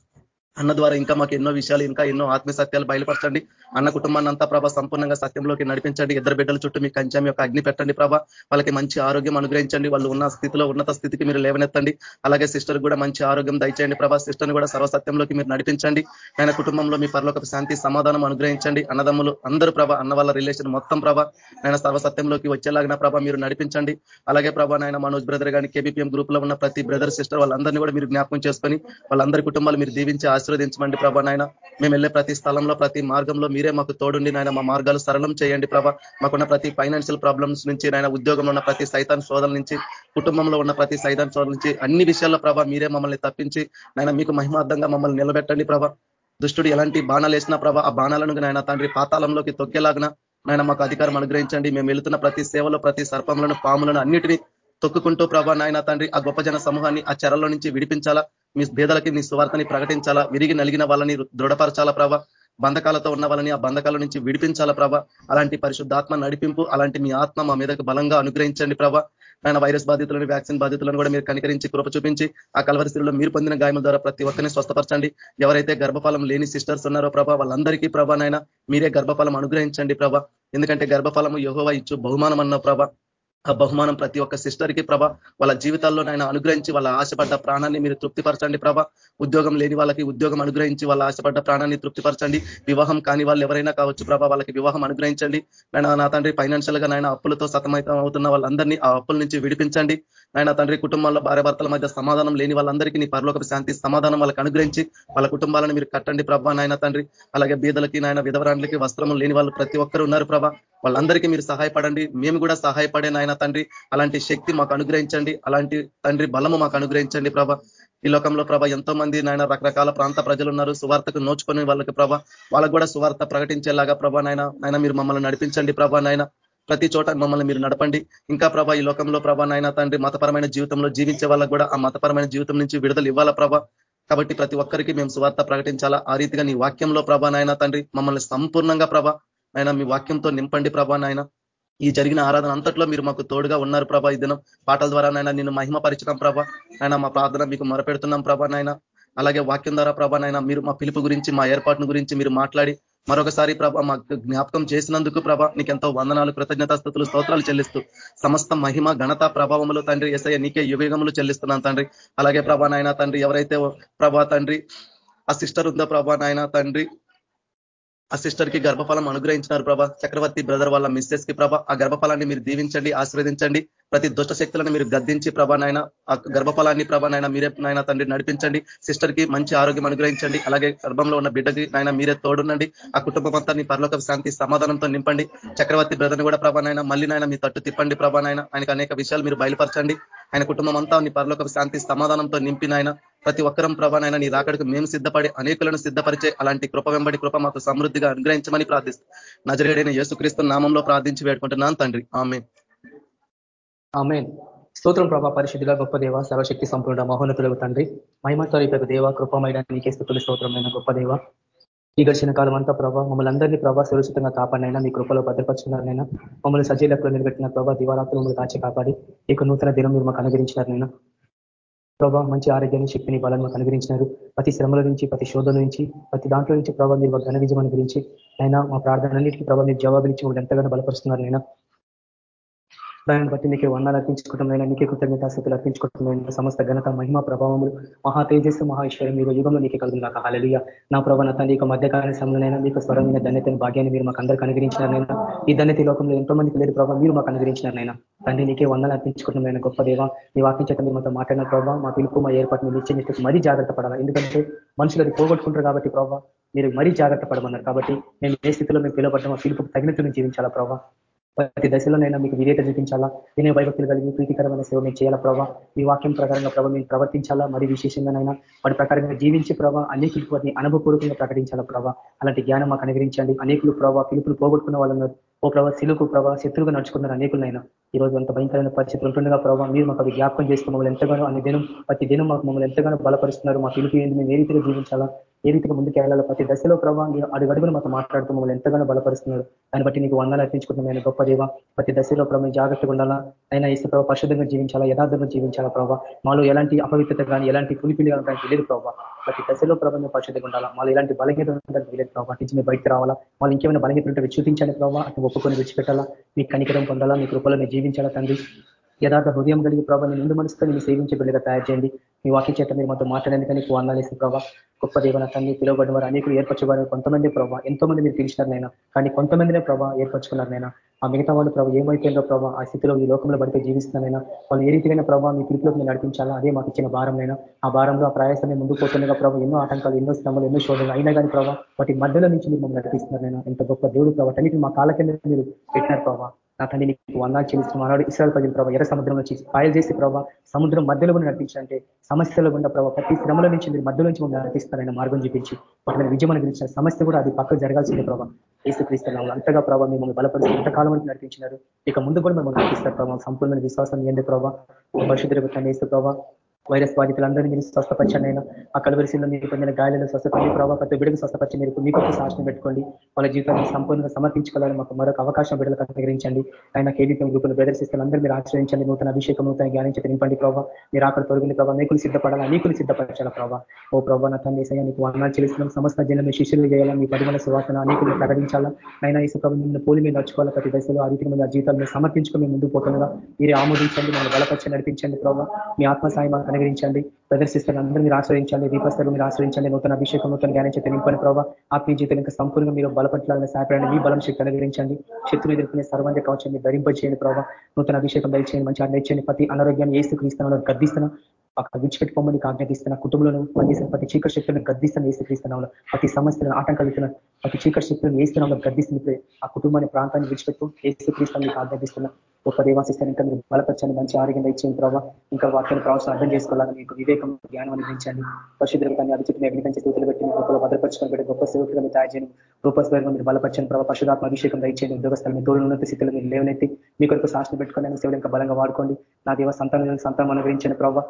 A: అన్న ద్వారా ఇంకా మాకు ఎన్నో విషయాలు ఇంకా ఎన్నో ఆత్మీయ సత్యాలు బయలుపరచండి. అన్న కుటుంబాన్ని అంతా ప్రభా సంపూర్ణంగా సత్యంలోకి నడిపించండి. ఇద్దరు బిడ్డల చుట్టూ మీ కంచెం యొక్క అగ్ని పెట్టండి ప్రభా. వాళ్ళకి మంచి ఆరోగ్యం అనుగ్రహించండి. వాళ్ళు ఉన్న స్థితిలో ఉన్నత స్థితికి మీరు లేవనెత్తండి. అలాగే సిస్టర్ కూడా మంచి ఆరోగ్యం దయచేయండి ప్రభా. సిస్టర్ని కూడా సర్వసత్యంలోకి మీరు నడిపించండి. ఆయన కుటుంబంలో మీ పరలోక శాంతి సమాధానం అనుగ్రహించండి. అన్నదమ్ములు అందరూ ప్రభా అన్న వాళ్ళ రిలేషన్ మొత్తం ప్రభా ఆయన సర్వసత్యంలోకి వచ్చేలాగిన ప్రభా మీరు నడిపించండి. అలాగే ప్రభా నాయన మనోజ్ బ్రదర్ కానీ కేబీపీఎం గ్రూప్లో ఉన్న ప్రతి బ్రదర్ సిస్టర్ వాళ్ళందరినీ కూడా మీరు జ్ఞాపకం చేసుకొని వాళ్ళందరి కుటుంబాలు మీరు దీవించి ఆశీర్వదించమండి ప్రభా నాయన. మేము వెళ్ళే ప్రతి స్థలంలో ప్రతి మార్గంలో మీరే మాకు తోడుండి నాయన మా మార్గాలు సరళం చేయండి ప్రభా. మాకున్న ప్రతి ఫైనాన్షియల్ ప్రాబ్లమ్స్ నుంచి నాయన ఉద్యోగంలో ఉన్న ప్రతి సైతాన్ శోధన నుంచి కుటుంబంలో ఉన్న ప్రతి సైతాన్ శోధన నుంచి అన్ని విషయాల్లో ప్రభా మీరే మమ్మల్ని తప్పించి నాయన మీకు మహిమార్థంగా మమ్మల్ని నిలబెట్టండి ప్రభా. దుష్టుడు ఎలాంటి బాణాలు వేసినా ప్రభా ఆ బాణాలను నాయన తండ్రి పాతాళంలోకి తొక్కేలాగిన నాయన మాకు అధికారం అనుగ్రహించండి. మేము వెళుతున్న ప్రతి సేవలో ప్రతి సర్పములను పాములను అన్నిటినీ తొక్కుకుంటూ ప్రభా నాయన తండ్రి ఆ గొప్ప జన సమూహాన్ని ఆ చెరలో నుంచి విడిపించాలా. మీ భేదలకి మీ సువార్తని ప్రకటించాలా? విరిగి నలిగిన వాళ్ళని దృఢపరచాలా ప్రభా? బంధకాలతో ఉన్న వాళ్ళని ఆ బంధకాల నుంచి విడిపించాలా ప్రభ? అలాంటి పరిశుద్ధాత్మ నడిపింపు అలాంటి మీ ఆత్మ మా మీదకు బలంగా అనుగ్రహించండి ప్రభ. ఆయన వైరస్ బాధితులను వ్యాక్సిన్ బాధితులను కూడా మీరు కనికరించి కృప చూపించి ఆ కలవరిశిలో మీరు పొందిన గాయముల ద్వారా ప్రతి ఒక్కరిని స్వస్థపరచండి. ఎవరైతే గర్భఫలం లేని సిస్టర్స్ ఉన్నారో ప్రభా వాళ్ళందరికీ ప్రభా మీరే గర్భఫలం అనుగ్రహించండి ప్రభ. ఎందుకంటే గర్భఫలము యహోవ ఇచ్చు బహుమానం అన్న ప్రభ. ఆ బహుమానం ప్రతి ఒక్క సిస్టర్కి ప్రభ వాళ్ళ జీవితాల్లో ఆయన అనుగ్రహించి వాళ్ళ ఆశపడ్డ ప్రాణాన్ని మీరు తృప్తిపరచండి ప్రభ. ఉద్యోగం లేని వాళ్ళకి ఉద్యోగం అనుగ్రహించి వాళ్ళ ఆశపడ్డ ప్రాణాన్ని తృప్తిపరచండి. వివాహం కాని వాళ్ళు ఎవరైనా కావచ్చు ప్రభ వాళ్ళకి వివాహం అనుగ్రహించండి. నేను నా తండ్రి ఫైనాన్షియల్గా నాయన అప్పులతో సతమైతం అవుతున్న వాళ్ళందరినీ ఆ అప్పుల నుంచి విడిపించండి. నాయన తండ్రి కుటుంబాల్లో భార్య భర్తల మధ్య సమాధానం లేని వాళ్ళందరికీ నీ పరలోక శాంతి సమాధానం వాళ్ళకి అనుగ్రహించి వాళ్ళ కుటుంబాలను మీరు కట్టండి ప్రభా నాయన తండ్రి. అలాగే బీదలకి నాయన విధవరాండ్లకి వస్త్రము లేని వాళ్ళు ప్రతి ఒక్కరు ఉన్నారు ప్రభా. వాళ్ళందరికీ మీరు సహాయపడండి. మేము కూడా సహాయపడే నాయన తండ్రి. అలాంటి శక్తి మాకు అనుగ్రహించండి. అలాంటి తండ్రి బలము మాకు అనుగ్రహించండి ప్రభ. ఈ లోకంలో ప్రభ ఎంతో మంది నాయన రకరకాల ప్రాంత ప్రజలు ఉన్నారు. సువార్తకు నోచుకొని వాళ్ళకి ప్రభ. వాళ్ళకు కూడా సువార్త ప్రకటించేలాగా ప్రభా నాయన నాయన మీరు మమ్మల్ని నడిపించండి ప్రభా నాయన. ప్రతి చోట మమ్మల్ని మీరు నడపండి. ఇంకా ప్రభా ఈ లోకంలో ప్రభా నాయన తండ్రి మతపరమైన జీవితంలో జీవించే వాళ్ళకు కూడా ఆ మతపరమైన జీవితం నుంచి విడుదల ఇవ్వాలా ప్రభా? కాబట్టి ప్రతి ఒక్కరికి మేము సువార్త ప్రకటించాలా? ఆ రీతిగా నీ వాక్యంలో ప్రభా నాయన తండ్రి మమ్మల్ని సంపూర్ణంగా ప్రభ ఆయన మీ వాక్యంతో నింపండి ప్రభా నాయన. ఈ జరిగిన ఆరాధన అంతట్లో మీరు మాకు తోడుగా ఉన్నారు ప్రభా ఈ దినం. పాటల ద్వారా నాయన నిన్ను మహిమపరిచడం ప్రభా. నాయన మా ప్రార్థన మీకు మొరపెడుతున్నాం ప్రభా నాయన. అలాగే వాక్యం ద్వారా ప్రభా నాయన మీరు మా పిలుపు గురించి మా ఏర్పాటును గురించి మీరు మాట్లాడి మరొకసారి ప్రభ మాకు జ్ఞాపకం చేసినందుకు ప్రభ నీకెంతో వందనాలు కృతజ్ఞతా స్థుతులు స్తోత్రాలు చెల్లిస్తూ సమస్త మహిమ ఘనత ప్రభావములు తండ్రి ఎస్ఐ నీకే యుగములు చెల్లిస్తున్నాను తండ్రి. అలాగే ప్రభా నాయన తండ్రి ఎవరైతే ప్రభా తండ్రి ఆ సిస్టర్ ఉందో ప్రభా నాయన తండ్రి ఆ సిస్టర్కి గర్భఫలం అనుగ్రహించినారు ప్రభా. చక్రవర్తి బ్రదర్ వాళ్ళ మిస్సెస్కి ప్రభ ఆ గర్భఫలాన్ని మీరు దీవించండి ఆశీర్వదించండి. ప్రతి దుష్ట శక్తులను మీరు గద్దించి ప్రభా నాయన ఆ గర్భఫలాన్ని ప్రభా నాయన మీరే నాయన తండ్రి నడిపించండి. సిస్టర్కి మంచి ఆరోగ్యం అనుగ్రహించండి. అలాగే గర్భంలో ఉన్న బిడ్డకి నాయన మీరే తోడునండి ఆ కుటుంబం అంతా పరలోక శాంతి సమాధానంతో నింపండి. చక్రవర్తి బ్రదర్ని కూడా ప్రభానైనా నాయన మళ్ళీ నాయన మీ తట్టు తిప్పండి ప్రభానైనా నాయన. ఆయనకు అనేక విషయాలు మీరు బయలుపరచండి. ఆయన కుటుంబం అంతా నీ పరలోక శాంతి సమాధానంతో నింపినాయన ప్రతి ఒక్కరం ప్రభానైనా నీ రాకడికి మేము సిద్ధపడి అనేకులను సిద్ధపరిచే అలాంటి కృప వెంబడి కృప మాకు సమృద్ధిగా అనుగ్రహించమని ప్రార్థిస్తూ నజరేడైన యేసుక్రీస్తు నామంలో ప్రార్థించి వేడుకుంటున్నాను తండ్రి. ఆమె
C: ఆమె
F: స్తోత్రం ప్రభా పరిశుద్ధిగా గొప్ప దేవ సర్వశక్తి సంపూర్ణ మహోన్నతులకు తండ్రి మహిమస్వరూపకు దేవ కృపమైన నీకే స్థుతులు స్తోత్రమైన గొప్ప దేవ. ఈ ఘర్షణ కాలం అంతా ప్రభావ మమ్మల్ని అందరినీ ప్రభావ సురక్షితంగా కాపాడినైనా మీ కృపలో భద్రపరుచుకున్నారనైనా మమ్మల్ని సజీలకు నిలబెట్టిన ప్రభావ దివారాత్రులు మమ్మల్ని దాచి కాపాడి ఇక నూతన దినం మీరు మాకు అనుగ్రహించినారనైనా. ప్రభావ మంచి ఆరోగ్యాన్ని శక్తిని బలాన్ని మాకు అనుగ్రహించినారు. ప్రతి శ్రమల నుంచి ప్రతి శోధన నుంచి ప్రతి దాంట్లో నుంచి ప్రభావ మీరు ఘన విజయం అనుగ్రహించి అయినా మా ప్రార్థనలన్నింటికి ప్రభావ మీరు జవాబులించి మమ్మల్ని ఎంతగానో బలపరుస్తున్నారు దాన్ని బట్టి నీకే వందాలు అర్పించుకుంటున్నాయినా నీకే కృతజ్ఞతాస్థితులు అర్పించుకుంటున్నాయి సమస్త ఘనత మహిమ ప్రభావములు మహా తేజస్సు మహేశ్వరం మీరు యుగంలో నీకే కలుగు నాకు హలలియ నా ప్రభావ నా తండ్రి యొక్క మధ్యకాల సమయంలోనైనా మీకు స్వరమైన ధన్యతను భాగ్యాన్ని మీరు మాకు అందరికీ అనుగ్రహించినారైనా ఈ ధన్యత లోకంలో ఎంతో మందికి లేదు ప్రభావ మీరు మాకు అనుగ్రహించినారైనా తండ్రి నీకే వందలు అర్పించుకుంటున్నాయి గొప్ప దేవ. మీ వాక్యం చేత మీరు మాతో మాట్లాడిన ప్రభావ మా పిలుపు మా ఏర్పాటు మీరు నిశ్చయించే మరీ జాగ్రత్త పడాలి. ఎందుకంటే మనుషులు అది పోగొట్టుకుంటారు కాబట్టి ప్రభావ మీరు మరీ జాగ్రత్త పడమన్నారు. కాబట్టి మేము ఏ స్థితిలో మేము పిలువబడ్డామో పిలుపుకు తగినట్టు జీవించాలా ప్రభావ ప్రతి దశలోనైనా మీకు విధేత చూపించాలా? వినయ భయభక్తులు కలిగి ప్రీతికరమైన సేవ మేము చేయాలా ప్రభావ మీ వాక్యం ప్రకారంగా ప్రభావ మీరు ప్రవర్తించాలా? మరి విశేషంగానైనా వాటి ప్రకారంగా జీవించి ప్రభావ అనేకులకు వాటిని అనుభవపూర్వకంగా ప్రకటించాలా ప్రభావ అలాంటి జ్ఞానం మాకు అనుగ్రహించండి. అనేకులు ప్రభావ పిలుపులు పోగొట్టుకున్న వాళ్ళు ఓ ప్రభావ సిలుకు ప్రభావ శత్రువుగా నడుచుకున్నారు అనేకులైనా ఈ రోజు అంత భయంకరమైన పరిస్థితులు ఉంటుండగా ప్రభావ మీరు మాకు అవి జ్ఞాపకం చేస్తూ మమ్మల్ని ఎంతగానో అన్ని దినం ప్రతి దినం మాకు మమ్మల్ని ఎంతగానో బలపరుస్తున్నారు మా పిలుపు ఏంటి మేము ఏ రీతిగా జీవించాలా ఏ రీతిగా ముందుకు వెళ్ళాలో ప్రతి దశలో ప్రభావ మీరు అడుగడుగును మాకు మాట్లాడుతూ మమ్మల్ని ఎంతగానో బలపరుస్తున్నారు దాన్ని బట్టి నీకు వందలు అర్పించుకుంటున్నాను గొప్ప దేవ. ప్రతి దశలో ప్రభావ జాగ్రత్తగా ఉండాలా అయినా ఇసు ప్రభావ పరిశుద్ధంగా జీవించాలా యథార్థంగా జీవించాలా ప్రభావ మాలో ఎలాంటి అపవిత్రత కానీ ఎలాంటి పులిపిలి కానీ లేదు ప్రభావ ప్రతి దశలో ప్రభావం పరిశుద్ధంగా ఉండాలా మాలో ఎలాంటి బలహీనత ఉండడానికి లేదు ప్రభావ నుంచి మేము బయటకు రావాలా వాళ్ళు ఇంకేమైనా బలహీత ఉంటే చూపించాలి ప్రభావ అటు ఒప్పుకొని విడిచిపెట్టాలా? మీ కనికరం పొందాలా? మీ కృపలో మీరు జీవించాలా తండ్రి? యథార్థ హృదయం కలిగి ప్రభావ నిండు మనసుతో నేను సేవించే బిడ్డగా తయారు చేయండి. మీ వాక్య చేత మీరు మాతో మాట్లాడేందుకు నీకు వందాలేసిన ప్రభావ గొప్ప దేవన తల్లి పిలువబడిన వారు అనేకులు ఏర్పరచుకోవాలి కొంతమంది ప్రభావ ఎంతో మంది మీరు పిలిచినారనైనా కానీ కొంతమందినే ప్రభావ ఏర్పరచుకున్నారనైనా ఆ మిగతా వాళ్ళు ప్రభావ ఏమైపోయిందో ప్రభావ ఆ స్థితిలో ఈ లోకంలో పడితే జీవిస్తున్నారైనా వాళ్ళు ఏ రీతిగా ప్రభావ మీ పిలుపులోకి మీరు నడిపించాలా? అదే మాకు ఇచ్చిన భారంనైనా ఆ భారంలో ఆ ప్రయాసాన్ని ముందు పోతుండగా ప్రభావ ఎన్నో ఆటంకాలు ఎన్నో శ్రమలు ఎన్నో శోధనలు అయినా కానీ ప్రభావ వాటి మధ్యలో నుంచి మీరు మమ్మల్ని నడిపిస్తున్నారైనా ఎంత గొప్ప దేవుడు ప్రభావ అన్నిటి మా కాళ్ళ కింద మీరు పెట్టినారు ప్రభావ నా తండ్రి నీకు వందాలు చెల్లిస్తున్న. ఆనాడు ఇస్రాయల్ ప్రజలు ప్రభావ ఎర్ర సముద్రంలో చేసి పాయలు చేసి ప్రభావ సముద్రం మధ్యలో కూడా నడిపించాలంటే సమస్యలో ఉన్న ప్రభావ ప్రతి శ్రమల నుంచి మీరు మధ్యలో నుంచి మమ్మల్ని నడిపిస్తారని మార్గం చూపించి వాళ్ళని విజయం గురించిన సమస్య కూడా అది పక్కకు జరగాల్సిందే ప్రభావ ఏసుక్రీస్తున్నాము అంతగా ప్రభావ మిమ్మల్ని బలపరిచి ఎంతకాలం వరకు నడిపించినారు. ఇక ముందు కూడా మిమ్మల్ని నడిపిస్తారు ప్రభావ సంపూర్ణ విశ్వాసం ఏంది ప్రభావ పరిశుద్ధ ఏసు ప్రభావ వైరస్ బాధితులందరినీ మీరు స్వస్థపరచండి అయినా. ఆ కలవరిశీల్లో మీరు పొందిన గాయాలను స్వస్థపడి ప్రభావ ప్రతి బిడ్డకు స్వస్థపరిచి మీరు మీకు సాక్షి పెట్టుకోండి. వాళ్ళ జీవితాన్ని సంపూర్ణంగా సమర్పించుకోవాలని మాకు మరొక అవకాశం బిడ్డలకు అనుగ్రహించండి ఆయన కేవీపీ గ్రూపులు బ్రదర్శిస్తున్న అందరూ మీరు ఆశ్రయించండి. నూతన అభిషేకం నూతన జ్ఞానించి చేత నింపండి ప్రభావ మీరు అక్కడ తొలగింది ప్రభావ నీకులు సిద్ధపడాలా? నీకులు సిద్ధపరచాలా ప్రభావ ఓ ప్రభావ నా తండ్రి సయ్యా నీకు వర్ణాలు చేస్తున్నాం సమస్త జనం శిష్యులు చేయాలా? మీ పరిమళ సువాసన అనేకులు ప్రకటించాలా? అయినా ఈ సుఖం నిన్న పోలి మీద నడుచుకోవాలి? ప్రతి దశలో ఆ రీతిగా మీద జీవితాలను సమర్పించుకుని ముందు పోతుండగా మీరు ఆమోదించండి మనం బలపరిచి నడిపించండి ప్రభావ మీ ఆత్మ సాయం అనుగ్రహించండి ప్రదర్శిస్తున్న అందరూ మీరు ఆశ్రయించండి. దీపస్థలు మీరు ఆశ్రయించండి. నూతన అభిషేకం నూతన జ్ఞానం చేత నింపని ప్రభావ ఆత్మీయ జీవితం ఇంకా సంపూర్ణంగా మీరు బలపట్టాలని సహాయపడండి. మీ బలం శక్తి అనుగ్రహించండి. శత్రులు ఎదుర్కొనే సర్వంజ కవచం మీరు ధరింపచేయండి ప్రభావ నూతన అభిషేకం దయచేయండి. మంచి ఆజ్ఞ ప్రతి అనారోగ్యాన్ని ఏసు క్రీస్తున్నా గద్దిస్తున్నా అక్కడ విడిచిపెట్టుకోమని ఆజ్ఞాపిస్తున్న కుటుంబంలో పనిచేసిన ప్రతి చీకటి శక్తులను గద్దిస్తున్న ఏసు క్రీస్తున్నాం ప్రతి సమస్యలను ఆటంకాలు ప్రతి చీకటి శక్తులను వేస్తున్నాం గద్దిస్తుంది ఆ కుటుంబాన్ని ప్రాంతాన్ని విడిచిపెట్టు. ఏసు క్రీస్తాన్ని మీకు ఆజ్ఞాపిస్తున్నా గొప్ప దేవాసిస్తాను ఇంకా మీరు బలపరచండి మంచి ఆరోగ్యం ఇచ్చిన ప్రభావ ఇంకా వాక్యాన్ని ప్రవాసం అర్థం చేసుకోవాలని మీకు వివేకం జ్ఞానం అందించండి పరిశుద్ధులు కానీ అది చుట్టూ అగ్నికంచి స్థితులు పెట్టి మీ గొప్పలో భద్రపరచుకొని పెట్టి గొప్ప సేవకులు మీరు తయారు చేయడం రూపస్వరంగా మీరు బలపరచండి ప్రభావ పశుధాత్మ అభిషేకం దయచేయండి. ఉద్యోగస్థలు మీ తోడు ఉన్నత స్థితిలో మీరు లేవనెత్తి మీ కొరకు సాక్షి పెట్టుకొని సేవలు ఇంకా బలంగా వాడుకోండి. నా దేవ సంతానం సంతానం అనుగ్రహించండి ప్రభావ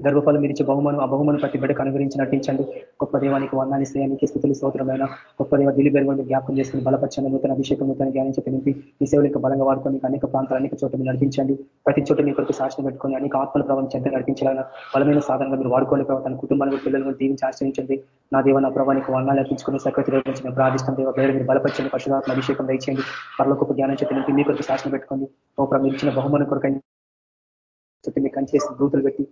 F: గర్భఫలం మీరు ఇచ్చే బహుమానం ఆ బహుమానం ప్రతి బిడ్డకు అనుగ్రహించి నటించండి గొప్ప దేవానికి వర్ణాన్ని శ్రేయానికి స్థితులు స్తోత్రమైన గొప్ప దేవ దిలిబెరుగుని జ్ఞాపకం చేసుకుని బలపరచండి. నూతన అభిషేకం నూతన జ్ఞానించి చెప్పి నింపి ఈ సేవలు ఇంకా బలంగా వాడుకొని అనేక ప్రాంతాలు అనేక చోట్ల నడిపించండి. ప్రతి చోట మీ కొరకు సాక్షి పెట్టుకొని అనేక ఆత్మల ప్రభావం చెంత నడిపించాలని బలమైన సాధనంగా మీరు వాడుకోండి ప్రభావ తన కుటుంబానికి పిల్లలను దీవించి ఆశ్రయించండి. నా దేవ నా ప్రభావానికి వందాలు అర్పించుకుని సెక్రటరీ వచ్చిన ప్రార్థిష్టం దేవ. పేరు మీరు బలపరచండి. పశుధాత్మ అభిషేకం దయచేయండి. పర్లకు జ్ఞానం చెప్పి నింపి మీ కొరకు సాక్షి పెట్టుకొని ఓ ప్రభు ఇచ్చిన బహుమానం కొరకై చెప్పి మీకు కంచేసి దూతులు పెట్టి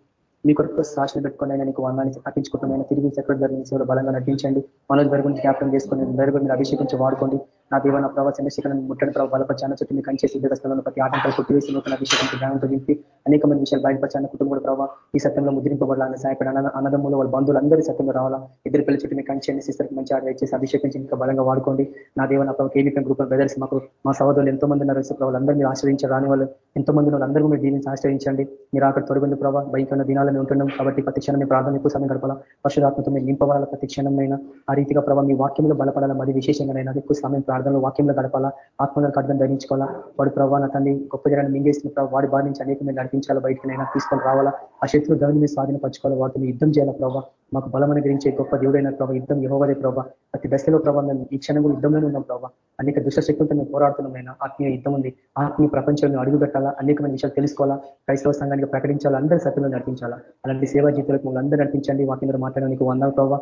F: మీ కొరకు సాక్షి పెట్టుకుని ఆయన నీకు వందాన్ని పట్టించుకుంటున్నాయి తిరిగి సెక్రటరీ గారి సేవలు బలంగా నటించండి. మనోజ్ గారి గురించి జ్ఞాపకం చేసుకుని అందరి గురించి అభిషేకించి వాడుకోండి. నా దేవ నా ప్రభావ చంద్రశేఖరణ ముట్టడి ప్రభావ బలపరిచాన చుట్టూ మీకు కంచేసి స్థలంలో ప్రతి ఆటంకాలు కొట్టివేసి నూతన అభిషేకం జ్ఞానంతో దింపి అనేక మంది విషయాలు బయటపరిచాన కుటుంబ ప్రభావ ఈ సత్యంలో ముద్రింపబడాలని సహాయపడాలని అన్నదమ్ములు వాళ్ళ బంధువులు అందరూ సత్యంలో రావాలా? ఇద్దరు పిల్లల చుట్టూ మీకు కంచేయండి సిస్టర్కి మంచి ఆడ చేసి అభిషేకించి ఇంకా బలంగా వాడుకోండి. నా దేవ నా ప్రభావ కేవీపీ గ్రూప్ బ్రదర్స్ మాకు మా సహోదరులు ఎంతో మంది ఉన్నారు వాళ్ళందరూ మీరు ఆశ్రయించారు రాని వాళ్ళు ఎంతో మంది వాళ్ళందరూ మీరు దీనిని ఆశ్రయించండి. మీరు అక్కడ తొలగింది ప్రభావ. భయంకరమైన దినాలను ఉంటున్నాం కాబట్టి ప్రతి క్షణం మీ ప్రార్థన ఎక్కువ సమయం గడపాలా? పశురాత్మతో మీరు నింపవాలా ప్రతి క్షణమైనా ఆ రీతిగా ప్రభావ మీ వాక్యంలో బలపడాల? మరి విశేషంగానైనా ఎక్కువ సమయం ప్రార్థన అర్థంలో వాక్యంలో గడపాలా ఆత్మలకు అర్థం ధరించుకోవాలా వాడు ప్రభావ నా తండ్రి గొప్ప జనాన్ని మింగేసిన ప్రభావ వాడి బాధ నుంచి అనేక మీరు నడిపించాలా? బయటకునైనా తీసుకొని రావాలా? ఆ శత్రు గవిని మీరు స్వాధీనపరచుకోవాలి వాటిని యుద్ధం చేయాలా ప్రభావ మాకు బలం అనుగ్రహించే గొప్ప దేవుడైన ప్రభావ యుద్ధం యహోవదే ప్రభావ ప్రతి దశలో ప్రభావ మేము ఈ క్షణం కూడా యుద్ధంలోనే ఉన్నాం ప్రభావ అనేక దుష్టశక్తులతో మేము పోరాడుతున్నాం ఆత్మీయ యుద్ధం ఉంది. ఆత్మీయ ప్రపంచంలో అడుగు పెట్టాలా? అనేకమైన విషయాలు తెలుసుకోవాలా? క్రైస్తవ సంఘానికి ప్రకటించాలా? అందరి సత్యంలో నడిపించాలా? అలాంటి సేవా జీవితాలకు మమ్మల్ని అందరూ నడిపించండి. వాటి మీద మాట్లాడడానికి వందల ప్రభావ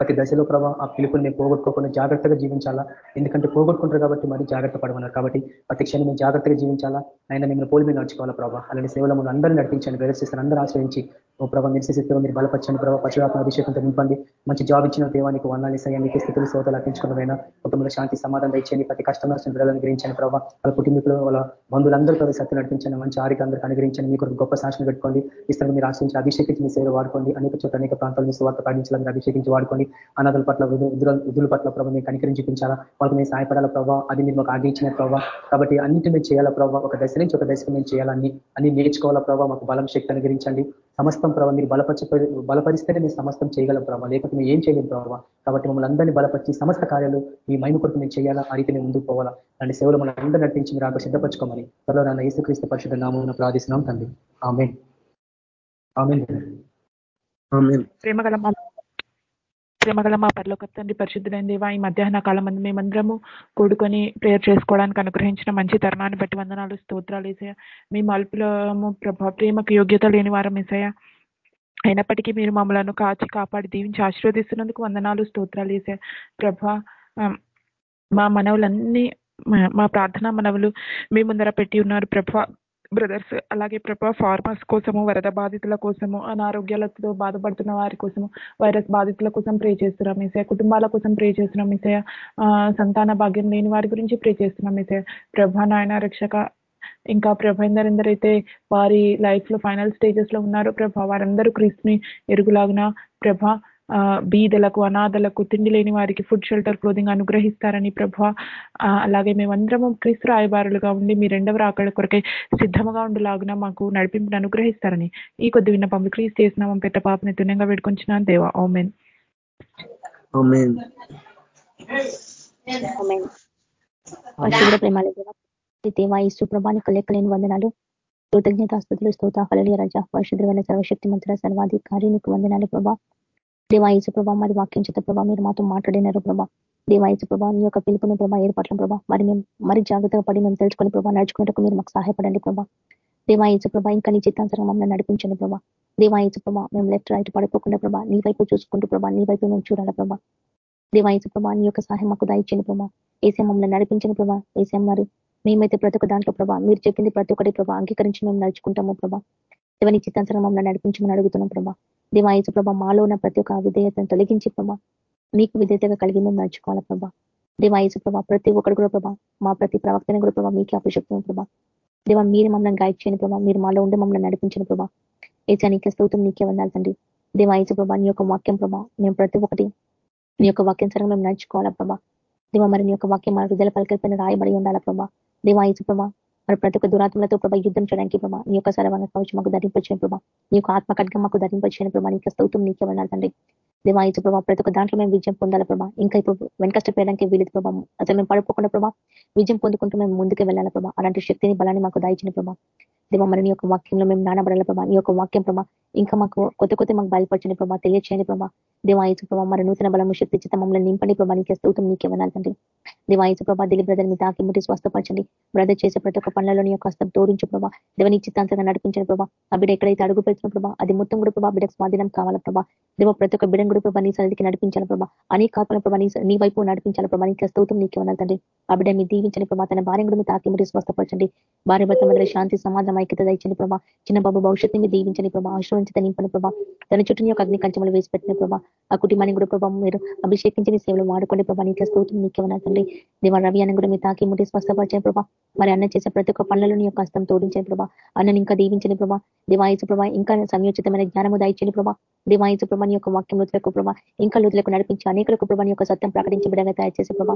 F: ప్రతి దశలో ప్రభావ ఆ పిలుపుని నేను పోగొట్టుకోకుండా జాగ్రత్తగా జీవించాలా? ఎందుకంటే పోగొట్టుకుంటారు కాబట్టి మరి జాగ్రత్త పడమన్నారు. కాబట్టి ప్రతి క్షణం మేము జాగ్రత్తగా జీవించాలా? ఆయన మిమ్మల్ని పోలి మీద నడుచుకోవాలా ప్రభావ అలాంటి సేవలు మమ్మల్ని అందరూ నడిపించండి. ప్రదర్శిస్తారు అందరూ ఆశ్రయించి ఓ ప్రభావ నిర్శిస్తే మీరు బలపరచండి ప్రభావ పశురాత్మ అభిషేకంతో నింపండి. మంచి జాబ్ ఇచ్చిన దేవానికి వర్ణాలు ఇస్తాయి. మీకు స్థితులు శ్రోతలు అర్పించుకున్నవైనా కుటుంబంలో శాంతి సమాధానం ఇచ్చేయండి ప్రతి కష్టం నష్టం బిడ్డలను గ్రహించండి ప్రభావ వాళ్ళ కుటుంబీకులు వాళ్ళ బంధువులందరితో సత్యం నడిపించండి. మంచి ఆరిక అందరికీ అనుగ్రహించండి. మీకు గొప్ప సాక్షిని పెట్టుకోండి. ఇస్తాను మీరు ఆశ్రయించి అభిషేకించి మీ సేవ వాడుకోండి. అనేక చోట్ల అనేక ప్రాంతాల మీ స్వార్థ పాటించాలని అభిషేకించి వాడుకోండి. అనాథల పట్ల వృద్ధుల పట్ల ప్రభావ మీరు కనికరించిపించాలా వాళ్ళకి మేము సహాయపడాల ప్రభావ అది మీరు మాకు ఆగించిన ప్రభావ కాబట్టి అన్నింటి మేము చేయాలా ప్రభావ ఒక దశ నుంచి ఒక దశకు మేము చేయాలని అన్ని నేర్చుకోవాలా ప్రభావ మాకు బలం శక్తి అనుగ్రహించండి. సమస్తం ప్రభావ మీరు బలపరిచ బలపరిస్తేనే మీరు సమస్తం చేయగలం ప్రభావ లేకపోతే మేము ఏం చేయలేం ప్రభావ కాబట్టి మమ్మల్ని అందరినీ బలపరిచి సమస్త కార్యాలు మీ మైము కొరకు మేము చేయాలా? ఆ రీతి ముందుకు పోవాలా? అలాంటి సేవలు మనం అందరూ నటించి మీరు ఆకు సిద్ధపరచుకోమని త్వరలో నాన్న యేసుక్రీస్తు పరిషత్ నామం ప్రార్థిస్తున్నాం తండ్రి. ఆమె
G: ప్రేమగల ప్రేమగల మా పరలోక తండ్రి పరిశుద్ధులైన దేవా ఈ మధ్యాహ్న కాలం మంది మేమందరము కూడుకొని ప్రేయర్ చేసుకోవడానికి అనుగ్రహించిన మంచి తరుణాన్ని బట్టి వందనాలు స్తోత్రాలు వేసాయ మేము అల్పులము ప్రభా ప్రేమకు యోగ్యత లేని వారం వేసాయ అయినప్పటికీ మీరు మమ్మలను కాచి కాపాడి దీవించి ఆశీర్వదిస్తున్నందుకు వందనాలు స్తోత్రాలు వేసే ప్రభా మా మనవులన్నీ మా ప్రార్థనా మనవులు మీ ముందర పెట్టి ఉన్నారు ప్రభా. బ్రదర్స్ అలాగే ప్రభా ఫార్మర్స్ కోసము వరద బాధితుల కోసము అనారోగ్యాలతో బాధపడుతున్న వారి కోసము వైరస్ బాధితుల కోసం ప్రే చేస్తున్నాం మిసే కుటుంబాల కోసం ప్రే చేస్తున్నాం మిసే సంతాన భాగ్యం లేని వారి గురించి ప్రే చేస్తున్నాం మిసే ప్రభా నాయన రక్షక ఇంకా ప్రభ వారి లైఫ్లో ఫైనల్ స్టేజెస్లో ఉన్నారో ప్రభ వారందరూ క్రీస్తుని ఎరుగులాగిన ప్రభ బీదలకు అనాథలకు తిండి లేని వారికి ఫుడ్ షెల్టర్ క్లోదింగ్ అనుగ్రహిస్తారని ప్రభ అలాగే మేమందరము క్రీస్తు రాయబారులుగా ఉండి మీ రెండవ రాకడ కొరకై సిద్ధముగా ఉండులాగున మాకు నడిపింపుని అనుగ్రహిస్తారని ఈ కొద్ది విన్నపం క్రీస్ చేసినామం పెట్ట పాపని తుణ్యంగా వేడుకొంచిన దేవా ఓమెన్
B: దేవా ఈ సుప్రభానికి లెక్కలేని వందనాలు. కృతజ్ఞతాస్తుతులు స్తోత ఫలనీయ రజ. పరిశుద్ధమైన సర్వశక్తి మంత్రుల సర్వాధికారి నీకు వందనాలు ప్రభా. దేవాయసు ప్రభా మరి వాక్యం చేత ప్రభా మీరు మాతో మాట్లాడినారు ప్రభా. దేవాయసు ప్రభా నీ యొక్క పిలుపుని ప్రభా ఏర్పాట్ల ప్రభా. మరి మేము మరి జాగ్రత్తగా పడి మేము తెలుసుకుని ప్రభా నడుచుకున్నట్టు మీరు మాకు సహాయపడండి ప్రభా. దేవాయసు ప్రభా ఇంకా నీ చిత్తాంతరం మమ్మల్ని నడిపించండి ప్రభా. దేవాయసు ప్రభా మేము లెఫ్ట్ రైట్ పడిపోకుండా ప్రభా నీ వైపు చూసుకుంటూ ప్రభా నీ వైపు మేము చూడాలి ప్రభా. దేవాయసు ప్రభా నీ యొక్క సహాయం మాకు దాయించండి ప్రభా. ఏసే మమ్మల్ని నడిపించండి ప్రభా. ఏసే మరి మేమైతే ప్రతి ఒక్క దాంట్లో ప్రభా మీరు చెప్పింది ప్రతి ఒక్కటి ప్రభా అంగీకరించి మేము నడుచుకుంటాము ప్రభా. దేవని చిత్తాంతరం మమ్మల్ని నడిపించమని అడుగుతున్నాం ప్రభా. దేవాయసు ప్రభా మాలో ఉన్న ప్రతి ఒక్క విధేయతను తొలగించి ప్రభా మీకు విధేయతగా కలిగి మేము నడుచుకోవాలి ప్రభా. దేవాయసు ప్రభా ప్రతి ఒక్కరు కూడా ప్రభా మా ప్రతి ప్రవక్తని కూడా ప్రభా మీకే అభిషక్తం ప్రభా. దేవా మీరు మమ్మల్ని గైడ్ చేయని ప్రభా మీరు మాలో ఉండి మమ్మల్ని నడిపించిన ప్రభా. ఏసా నీకే స్తోత్రం నీకే వందాలి తండ్రి. దేవాయసు ప్రభా నీ యొక్క వాక్యం ప్రభా మేము ప్రతి ఒక్కటి నీ యొక్క వాక్యం సరంగా మేము నడుచుకోవాలా ప్రభా. దేవా మరి నీ యొక్క వాక్యం మన హృదయ పలికల్పైన రాయబడి ఉండాలా ప్రభా. దేవాయసు ప్రభా మరి ప్రతి ఒక్క దురాత్మలతో ప్రభా యుద్ధం చేయడానికి ప్రభా నీ యొక్క సరవాణ కవచం మాకు ధరింపచ్చిన ప్రభా. నీ యొక్క ఆత్మ ఖడ్గం మాకు ధరింపచ్చిన ప్రభా. నీకు స్తౌతం నీకే వెళ్ళాలి తండ్రి. దేవా దేవాయచు ప్రభావ ప్రతి ఒక్క దాంట్లో మేము విజయం పొందాలి ప్రభా? ఇంకా ఇప్పుడు వెనకష్టపోయడానికి వీలేదు ప్రభావం అసలు మేము పడిపోకుండా ప్రభా విజయం పొందుకుంటూ మేము ముందుకు వెళ్ళాలి ప్రభా? అలాంటి శక్తిని బలాన్ని మాకు దాయించిన ప్రభా. దేవ మరి నీ యొక్క వాక్యంలో మేము నానబడాలి ప్రభా? నీ యొక్క వాక్యం ప్రభా ఇంకా మాకు కొత్త కొత్త మాకు బయలుపరచండి ప్రభా తెలియచేయండి ప్రభా. దేవాయసు ప్రభా మరి నూతన బలము శక్తి చిత్త మమ్మల్ని నింపండి ప్రభా నీకే స్థూతం నీకే వెళ్ళాలి దేవాయసు ప్రభా దిలి బ్రదర్ మీ తాకి ముట్టి స్వస్థపరచండి. బ్రదర్ చేసే ప్రతి ఒక్క పనులలో నీ యొక్క హస్తం తోడించు ప్రభా. దేవని చిత్తాంతంగా నడిపించండి ప్రభా. ఆ బిడ్డ ఎక్కడైతే అడుగు పెట్టిన ప్రభా అది మొత్తం కూడా ప్రభా బిడ్డకు స్వాధీనం కావాల ప్రభా? దేవ ప్రతి ఒక్క బిడ్డ కూడా ప్రభా నీ సన్నిధికి నడిపించాలి ప్రభా. అనేక ఆత్మల ప్రభా నీ వైపు నడిపించాలి ప్రభా. నీకు స్తౌతం నీకే వెళ్ళాలి తండ్రి. ఆ బిడ్డ మీ దీవించని ప్రభా. తన భార్య కూడా మీ తాకి ముట్టి స్వస్థపరచండి. భార్య భర్త మధ్య శాంతి సమాధానం ఐక్యత దండి ప్రభా. చిన్న బాబు భవిష్యత్తుని దీవించని ప్రభా. ఆశ్రవించి నింపని ప్రభా. తన చుట్టూ యొక్క అగ్ని కంచములు వేసి పెట్టిన ప్రభా. ఆ కుటుంబాన్ని కూడా ప్రభావం మీరు అభిషేకించిన సేవలు వాడుకోండి ప్రభా. నీకే స్తోత్రం నీకే తండ్రి. దేవ రవి అని కూడా మీ తాకి ముట్టి స్వస్థపరిచే ప్రభా. మరి అన్న చేసే ప్రతి ఒక్క పనులను నీ యొక్క హస్తం తోడించని ప్రభా. అన్నని ఇంకా దీవించని ప్రభా. దివాయసు ప్రభా ఇంకా సంయోచితమైన జ్ఞానము దాయించని ప్రభా. దివాయసు ప్రభా నీ యొక్క వాక్యం లుతులకు ప్రభా ఇంకా లోతులకు నడిపించి అనేకలకు ప్రభా నీ యొక్క సత్యం ప్రకటించబడంగా తయారు చేసే ప్రభా.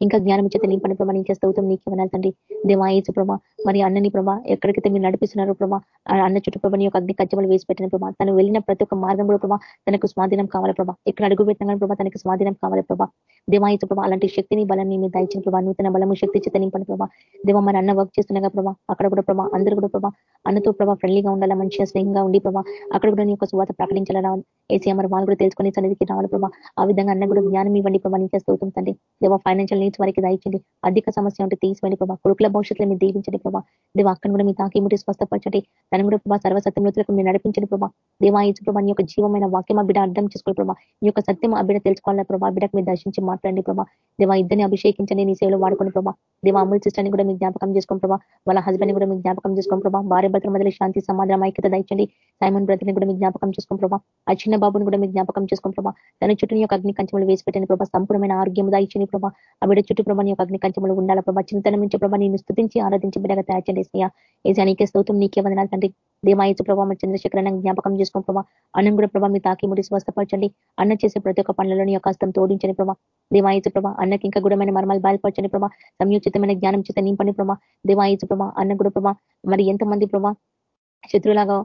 B: ఇంకా జ్ఞానం చేత నింపని ప్రభా నీకే స్తవుతాం నీకే వనాలి తండ్రి. దేవాయసు ప్రభా మరి అన్నని ప్రభా ఎక్కడికైతే మీరు నడిపిస్తున్నారు ప్రభా అన్న చుట్టూ ప్రభా నీ యొక్క అగ్ని కచ్చమలు వేసి పెట్టిన ప్రభా తను వెళ్ళిన ప్రతి ఒక్క మార్గం కూడా ప్రభా తనకు స్వాధీనం కావాలి ప్రభా. ఇక్కడ అడుగు పెట్టిన ప్రభా తనకి స్వాధీనం కావాలి ప్రభా. దేవాయచు ప్రభా అలాంటి శక్తిని బలాన్ని మీరు దాయించిన ప్రభా నూతన బలము శక్తి చేత నింపండి ప్రభా. దేవ మరి అన్న వర్క్ చేస్తున్నాగా ప్రభా అక్కడ కూడా ప్రభా అందరూ కూడా ప్రభా అన్నతో ప్రభా ఫ్రెండ్లీగా ఉండాలా మంచిగా స్నేహంగా ఉండి ప్రభా అక్కడ కూడా నీ యొక్క శువాత ప్రకటించాలా రావాలి. ఏసీ మరి వాళ్ళు కూడా తెలుసుకుని సన్నిధికి రావాలి ప్రభా. ఆ విధంగా అన్న కూడా జ్ఞానం ఇవ్వండి ప్రభా నీకే స్తోత్రం తండ్రి. దేవ ఫైనాన్షియల్ నీడ్స్ వారికి దయచండి అధిక సమస్య ఉంటే తీసివండి ప్రభా. కొడుకుల భవిష్యత్తులో మీరు దీవించండి ప్రభా. దేవ అక్కడ కూడా మీ తాకి ముట్టి స్వస్థపరచండి. తను కూడా ప్రభా సర్వసత్యములకు మీరు నడిపించండి ప్రభా. దేవాయించు ప్రభా నీ యొక్క జీవమైన వాక్యం ఆ బిడ్డ అర్థం చేసుకోవాలి ప్రభా. నీ యొక్క సత్యం ఆ బిడ్డ తెలుసుకోవాలని ప్రభా బిడ్డకు మీరు దర్శించి మాట్లాడండి ప్రభా. దేవా ఇద్దరిని అభిషేకించండి నీ సేవలో వాడుకోండి ప్రభా. దేవా అమూల్ సిస్టర్ని కూడా మీ జ్ఞాపకం చేసుకోండి ప్రభా. వాళ్ళ హస్బెండ్ కూడా మీ జ్ఞాపకం చేసుకోండి ప్రభా. భార్య భర్తల మొదలు శాంతి సమాధానం ఐక్యత దయచండి సైమన్ బ్రదర్ని కూడా మీ జ్ఞాపకం చేసుకోండి ప్రభా. ఆ చిన్న బాబుని కూడా మీ జ్ఞాపకం చేసుకోండి ప్రభా. తన చుట్టూ యొక్క అగ్ని కంచములు వేసి పెట్టండి ప్రభా. సంపూర్ణమైన ఆరోగ్యం దాయించండి ప్రభా. ఆ బిడ్డ చుట్టూ ప్రభా నీ యొక్క అగ్ని కంచములు ఉండాలి ప్రభా? చింతన నుంచి ప్రభా నేను స్థుతించి ఆరాధించి బిడ్డగా తయారు చేయండి ఏసా నీకే స్తోత్రం నీకే వందనాలు తండ్రి. దేమాయితు ప్రభావ చంద్రశేఖర జ్ఞాపకం చేసుకోండి ప్రభా అన్నం కూడా ప్రభా మీ తాకి ముడి స్వస్థపరచండి. అన్న చేసే ప్రతి ఒక్క పనులలో నీ యొక్క హస్తం తోడించని ప్రభా. దేవాయితు ప్రభా అన్నకి ఇంకా గుడమైన మర్మాలు బయలుపరచని ప్రభా. సంయోచితమైన జ్ఞానం చేత నింపని ప్రభా. దేవాయితు ప్రభా అన్న కూడా ప్రభా మరి ఎంతమంది ప్రభా శత్రులాగా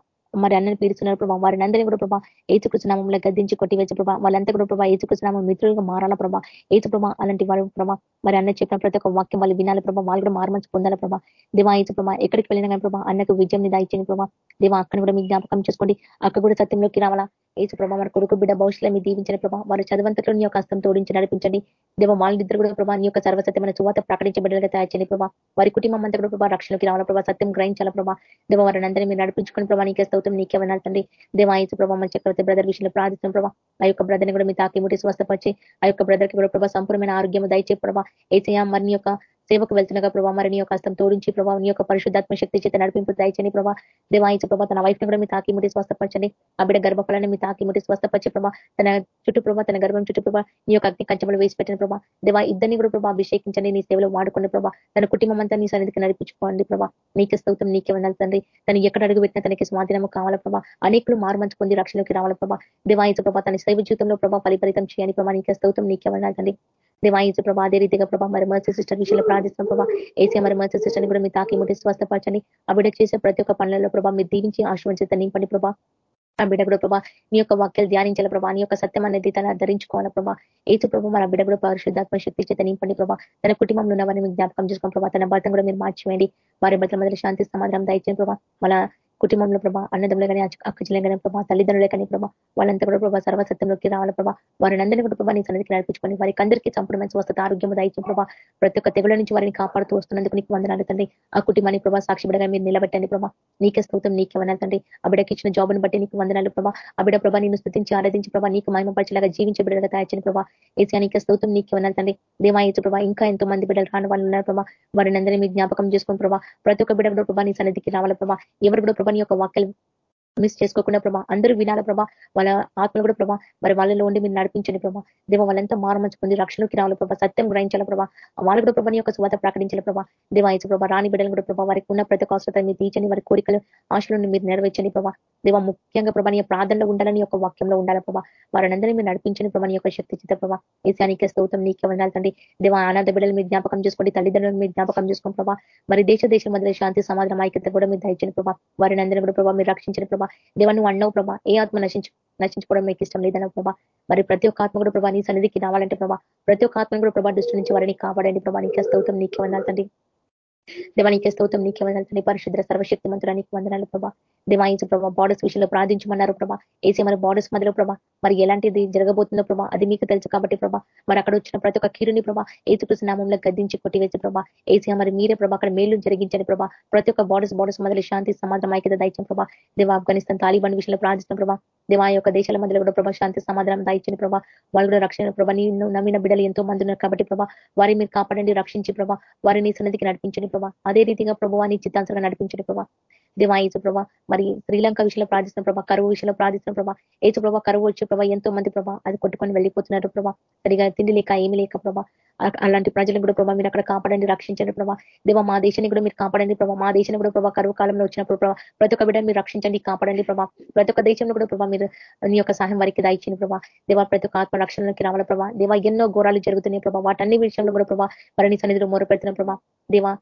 B: మరి అన్నని పీడుస్తున్నారు ప్రభావ వారిని అందరినీ కూడా ప్రభా ఏచుకృష్ణనామంలో గద్దించి కొట్టివేచే ప్రభావ వాళ్ళంతా కూడా ప్రభా ఏచుకృష్ణనామం మిత్రులుగా మారాల ప్రభా. ఏచు ప్రభా అలాంటి వారు ప్రభా మరి అన్న చెప్పిన ప్రతి ఒక్క వాక్యం వాళ్ళు వినాలి ప్రభా. వాళ్ళు కూడా మారమంచి పొందాల ప్రభా. దివా ఏచు ప్రభా ఎక్కడికి వెళ్ళిన కానీ ప్రభా అన్నకు విజయం దాయిచ్చింది ప్రభా. దివా అక్కను కూడా మీ జ్ఞాపకం చేసుకోండి. అక్కడ కూడా సత్యంలోకి రావాలా. ఏసు ప్రభా మన కొడుకు బిడ్డ భవిష్యత్తులో మీ దీవించిన ప్రభా. వారు చదవంతట్లో నీ యొక్క హస్తం తోడించి నడిపించండి. దేవ వాళ్ళిద్దరు కూడా ప్రభా నీ యొక్క సర్వసత్యమైన చువాత ప్రకటించబడేలా తయారు చేయండి ప్రభా. వారి కుటుంబం అంతా కూడా ప్రభా రక్షణకి రావాల ప్రభా. సత్యం గ్రహించాల ప్రభా. దేవ వారిని అందరినీ మీరు నడిపించుకుని ప్రభా నీకే స్తోత్రం నీకే వనాలి తండ్రి. దేవాయసు ప్రభావ మంచి చక్రవర్తి బ్రదర్ విషయంలో ప్రార్థిస్తాం ప్రభావ ఆ యొక్క బ్రదర్ని కూడా మీ తాకి ముట్టి స్వస్థపరిచి ఆ యొక్క బ్రదర్కి కూడా ప్రభావ సంపూర్ణమైన ఆరోగ్యం దయచే ప్రభావ ఏసయా మరిని యొక్క సేవకు వెళ్తున్నగా ప్రభావ మరి నీ యొక్క హస్తం తోడించి ప్రభావ నీ యొక్క పరిశుద్ధాత్మ శక్తి చేత నడిపింపు దయచని ప్రభా. దేవాయించు ప్రభావ తన వైఫ్ని కూడా మీ తాకి ముట్టి స్వస్థపరచండి. ఆ బిడ్డ గర్భఫలాన్ని మీ తాకి ముట్టి స్వస్థపరిచే ప్రభా తన చుట్టూ ప్రభా తన గర్భం చుట్టూ ప్రభా నీ యొక్క అగ్ని కంచంలో వేసి పెట్టిన ప్రభా. దేవా ఇద్దరిని కూడా ప్రభా అభిషేకించండి. నీ సేవలో వాడుకునే ప్రభా తన కుటుంబం అంతా నీ సన్నిధికి నడిపించుకోండి ప్రభా. నీకే స్థౌతం నీకే వందాలి తండ్రి. తను ఎక్కడ అడుగు పెట్టినా తనకి స్వాధీనము కావాల ప్రభా. అనేకులు మారుమంచు పొంది రక్షణకి రావాల ప్రభా. దేవాయించు ప్రభా తన సేవ జీవితంలో ప్రభా ఫలిఫలితం చేయని ప్రభా. నీకే స్తోత్రం నీకే వందాలి తండ్రి. దేవాయించు ప్రభా అదే రీతిగా ప్రభా మరి మర్సీ సిస్టర్ విషయంలో ప్రార్థిస్తున్నాం ప్రభా. ఏసీ మరి మర్సీ సిస్టర్ని కూడా మీ తాకి ముట్టి స్వస్థపరచని ఆ బిడ్డ చేసే ప్రతి ఒక్క పనులలో ప్రభా మీరు దీవించి ఆశ్రమించి నింపండి ప్రభా. ఆ బిడ్డ కూడా ప్రభా నీ యొక్క వాక్యాలు ధ్యానించాల ప్రభా నీ యొక్క సత్యం అనేది తన ధరించుకోవాల ప్రభా. ఏసు ప్రభా మన బిడ్డ కూడా పరిశుద్ధాత్మ శక్తి చేత నింపండి ప్రభా. తన కుటుంబంలో ఉన్నవారిని జ్ఞాపకం చేసుకోండి ప్రభా తన భర్తను కూడా మీరు మార్చివేయండి. వారి భర్తల మధ్య శాంతి సమాధానం దయచేయండి ప్రభా. మన కుటుంబంలో ప్రభా అన్నదమ్ములు కానీ అక్క జిల్లా కానీ ప్రభా తల్లిదండ్రులే కానీ ప్రభా వాళ్ళంతా కూడా ప్రభా సర్వసత్యంలోకి రావాల ప్రభా. వారిని అందరినీ కూడా ప్రభా నీ సన్నిధికి నడిపించుకొని వారికి అందరికీ సంపూర్ణమైన స్వస్థత ఆరోగ్యం దాయించిన ప్రభా. ప్రతి ఒక్క తెగుల నుంచి వారిని కాపాడుతూ వస్తున్నందుకు నీకు వందనాలు తండ్రి. ఆ కుటుంబాన్ని ప్రభా సాక్షిపడగా మీరు నిలబెట్టండి ప్రభా. నీకే స్తోత్రం నీకే వందనాలు తండ్రి. ఆ బిడకి ఇచ్చిన జాబ్ను బట్టి నీకు వందనాలు ప్రభా. ఆ బిడ ప్రభా నేను స్థుతించి ఆరాధించి ప్రభా నీకు మహిమపరిచేలాగా జీవించే బిడ్డగా తయారు ప్రభా. ఏసీ నీకే స్తోత్రం నీకే వందనాలు తండ్రి. దేవాయచు ప్రభా ఇంకా ఎంతో మంది బిడ్డలు రాని వాళ్ళు ఉన్నారు ప్రభా. వారిని అందరినీ మీ జ్ఞాపకం చేసుకుని ప్రభా ప్రతి ఒక్క బిడ్డ కూడా ప్రభా నీ సన్నిధికి రావాల ప్రభా. ఎవరు కూడా ప్రభుని యొక్క వాక్యం మిస్ చేసుకోకుండా ప్రభా అందరూ వినాల ప్రభా వాళ్ళ ఆత్మలు కూడా ప్రభా మరి వాళ్ళలో ఉండి మీరు నడిపించండి ప్రభా. దేవ వాళ్ళంతా మారమంచుకుంది రక్షణకి రావాలి ప్రభా సత్యం గ్రహించాల ప్రభా. వాళ్ళు కూడా ప్రభాని యొక్క స్వాత ప్రకటించాల ప్రభా. దేవాయచు ప్రభా రాణి బిడ్డలు కూడా ప్రభా వారికి ఉన్న ప్రతి అవసరం మీరు తీర్చని వారి కోరికలు ఆశలను మీరు నెరవేర్చండి ప్రభా. దేవ ముఖ్యంగా ప్రభాని ప్రార్థనలో ఉండాలని యొక్క వాక్యంలో ఉండాలి ప్రభా. వారందరినీ మీరు నడిపించండి ప్రభాని యొక్క శక్తి చిత్త ప్రభా. ఈశానికే స్తోత్రం నీకే వండాలి తండ్రి. దేవ అనాథ బిడ్డలు మీరు జ్ఞాపకం చేసుకోండి తల్లిదండ్రులను మీరు జ్ఞాపకం చేసుకోండి ప్రభా. మరి దేశ దేశం మధ్య శాంతి సమాధానం ఐక్యత కూడా మీరు దయచండి ప్రభా. వారిని అందరినీ కూడా ప్రభా మీరు రక్షించిన ప్రభా. దేవ నువ్వు అన్నావు ప్రభా ఏ ఆత్మ నశించు నశించుకోవడం మీకు ఇష్టం లేదన్న ప్రభా. మరి ప్రతి ఒక్క ఆత్మ కూడా ప్రభా నీ సన్నిధికి రావాలంటే ప్రభా ప్రతి ఒక్క ఆత్మ కూడా ప్రభా దృష్టి నుంచి వారిని కాపాడండి ప్రభా. నీకే స్తోత్రం నీకే వందాలి తండ్రి. దేవానికి స్తోత్రం నీకే వందనాలు. పరిశుద్ర సర్వశక్తి మంత్రానికి వందనాలు ప్రభా. దేవాయించు ప్రభా బార్డర్స్ విషయంలో ప్రార్థించమన్నారు ప్రభా. ఏసీ మరి బార్డర్స్ మధ్యలో ప్రభా. మరి ఎలాంటిది జరగబోతుందో ప్రభా అది మీకు తెలుసు కాబట్టి ప్రభా. మరి అక్కడ వచ్చిన ప్రతి ఒక్క కీరుని ప్రభా ఏసుకృష్ణ నామంలో గద్దించి కొట్టివేసి ప్రభా. ఏసీ మరి మీరే ప్రభా అక్కడ మేలు జరిగించండి ప్రభా. ప్రతి ఒక్క బార్డర్స్ బార్డర్స్ మధ్యలో శాంతి సమాధానం ఐక్యత దయచండి ప్రభా. దేవ ఆఫ్ఘనిస్తాన్ తాలిబాన్ విషయంలో ప్రార్థిస్తున్న ప్రభా. దేవా యొక్క దేశాల మధ్యలో కూడా ప్రభా శాంతి సమాధానం దాయించిన ప్రభా. వాళ్ళు కూడా రక్షణ ప్రభా నేను నమ్మిన బిడ్డలు ఎంతో మంది ఉన్నారు కాబట్టి ప్రభా. వారిని మీరు కాపాడండి రక్షించి ప్రభా. వారిని సన్నిధికి నడిపించండి ప్రభా. అదే రీతిగా ప్రభువాని చిత్తాంశంగా నడిపించండి ప్రభా. దేవా ఏసు ప్రభా. మరి శ్రీలంక విషయంలో ప్రార్థిస్తున్న ప్రభా కరువు విషయంలో ప్రార్థిస్తున్న ప్రభా. ఏసు ప్రభా కరువు వచ్చే ప్రభా ఎంతో మంది ప్రభా అది కొట్టుకొని వెళ్ళిపోతున్నారు ప్రభా. సరిగా తిండి లేక ఏమి లేక ప్రభా. అలాంటి ప్రజలను కూడా ప్రభా మీరు అక్కడ కాపాడండి రక్షించండి ప్రభా. దేవ మా దేశాన్ని కూడా మీరు కాపాడండి ప్రభా. మా దేశాన్ని కూడా ప్రభా కరువు కాలంలో వచ్చినప్పుడు ప్రభా ప్రతి ఒక్క బిడ్డను మీరు రక్షించండి కాపాడండి ప్రభా. ప్రతి ఒక్క దేశంలో కూడా ప్రభా మీరు నీ యొక్క సహాయం వారికి దాయించింది ప్రభా. దేవ ప్రతి ఒక్క ఆత్మ రక్షణలోకి రావాల ప్రభా. దేవ ఎన్నో ఘోరాలు జరుగుతున్నాయి ప్రభా. వాటన్ని విషయంలో కూడా ప్రభా మరణి సన్నిధిలో మొరపెడుతున్న ప్రభా. దేవా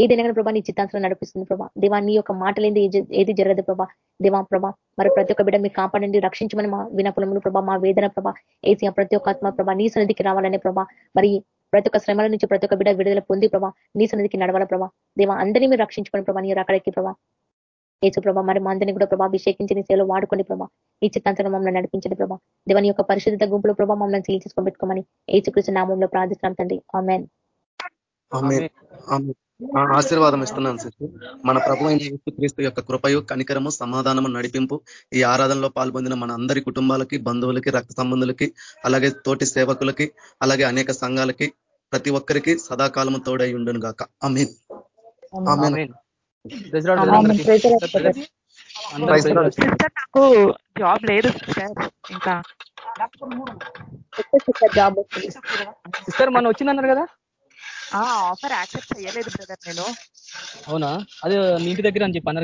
B: ఏదైనా కానీ ప్రభా నీ చిత్తాంతరం నడిపిస్తుంది ప్రభా. దేవా నీ యొక్క మాటలేంది ఏది జరగదు ప్రభా. దేవా ప్రభా మరి ప్రతి ఒక్క బిడ్డ మీరు కాపాడండి రక్షించమని మా వినపులములు ప్రభా మా వేదన ప్రభా. ఏసీ ప్రతి ఒక్క ఆత్మ ప్రభా నీ సన్నిధికి రావాలనే ప్రభా. మరి ప్రతి ఒక్క శ్రమల నుంచి ప్రతి ఒక్క బిడ్డ విడుదల పొంది ప్రభా నీ సన్నిధికి నడవాల ప్రభా. దేవా అందరినీ మీరు రక్షించుకోండి ప్రభా నీ అక్కడికి ప్రభా. ఏసు ప్రభా మరి మా అందరినీ కూడా ప్రభా అభిషేకించి నీ సేవలో వాడుకోండి ప్రభా ఈ చిత్తాంతరం మమ్మల్ని నడిపించండి ప్రభా. దేవని యొక్క పరిశుద్ధ గుంపులో ప్రభా మమ్మల్ని సీల్ చేసుకొని పెట్టుకోమని ఏసుకృష్ణ నామంలో ప్రార్థిస్తున్నాం తండ్రి. ఆమెన్.
A: ఆశీర్వాదం ఇస్తున్నాను సిస్టర్. మన ప్రభు అయిన క్రీస్తు యొక్క కృపయు కనికరము సమాధానము నడిపింపు ఈ ఆరాధనలో పాల్పొందిన మన అందరి కుటుంబాలకి బంధువులకి రక్త సంబంధులకి అలాగే తోటి సేవకులకి అలాగే అనేక సంఘాలకి ప్రతి ఒక్కరికి సదాకాలము తోడై ఉండును గాక. అమీన్
E: నాకు జాబ్ లేదు సిస్టర్. ఇంకా
B: జాబ్
C: సిస్టర్ మన వచ్చిందన్నారు కదా?
E: ఆఫర్ యాక్సెప్ట్ చేయలేదు బ్రదర్ నేను.
C: అవునా? అది మీ ఇంటి దగ్గర అని చెప్పి అన్నారు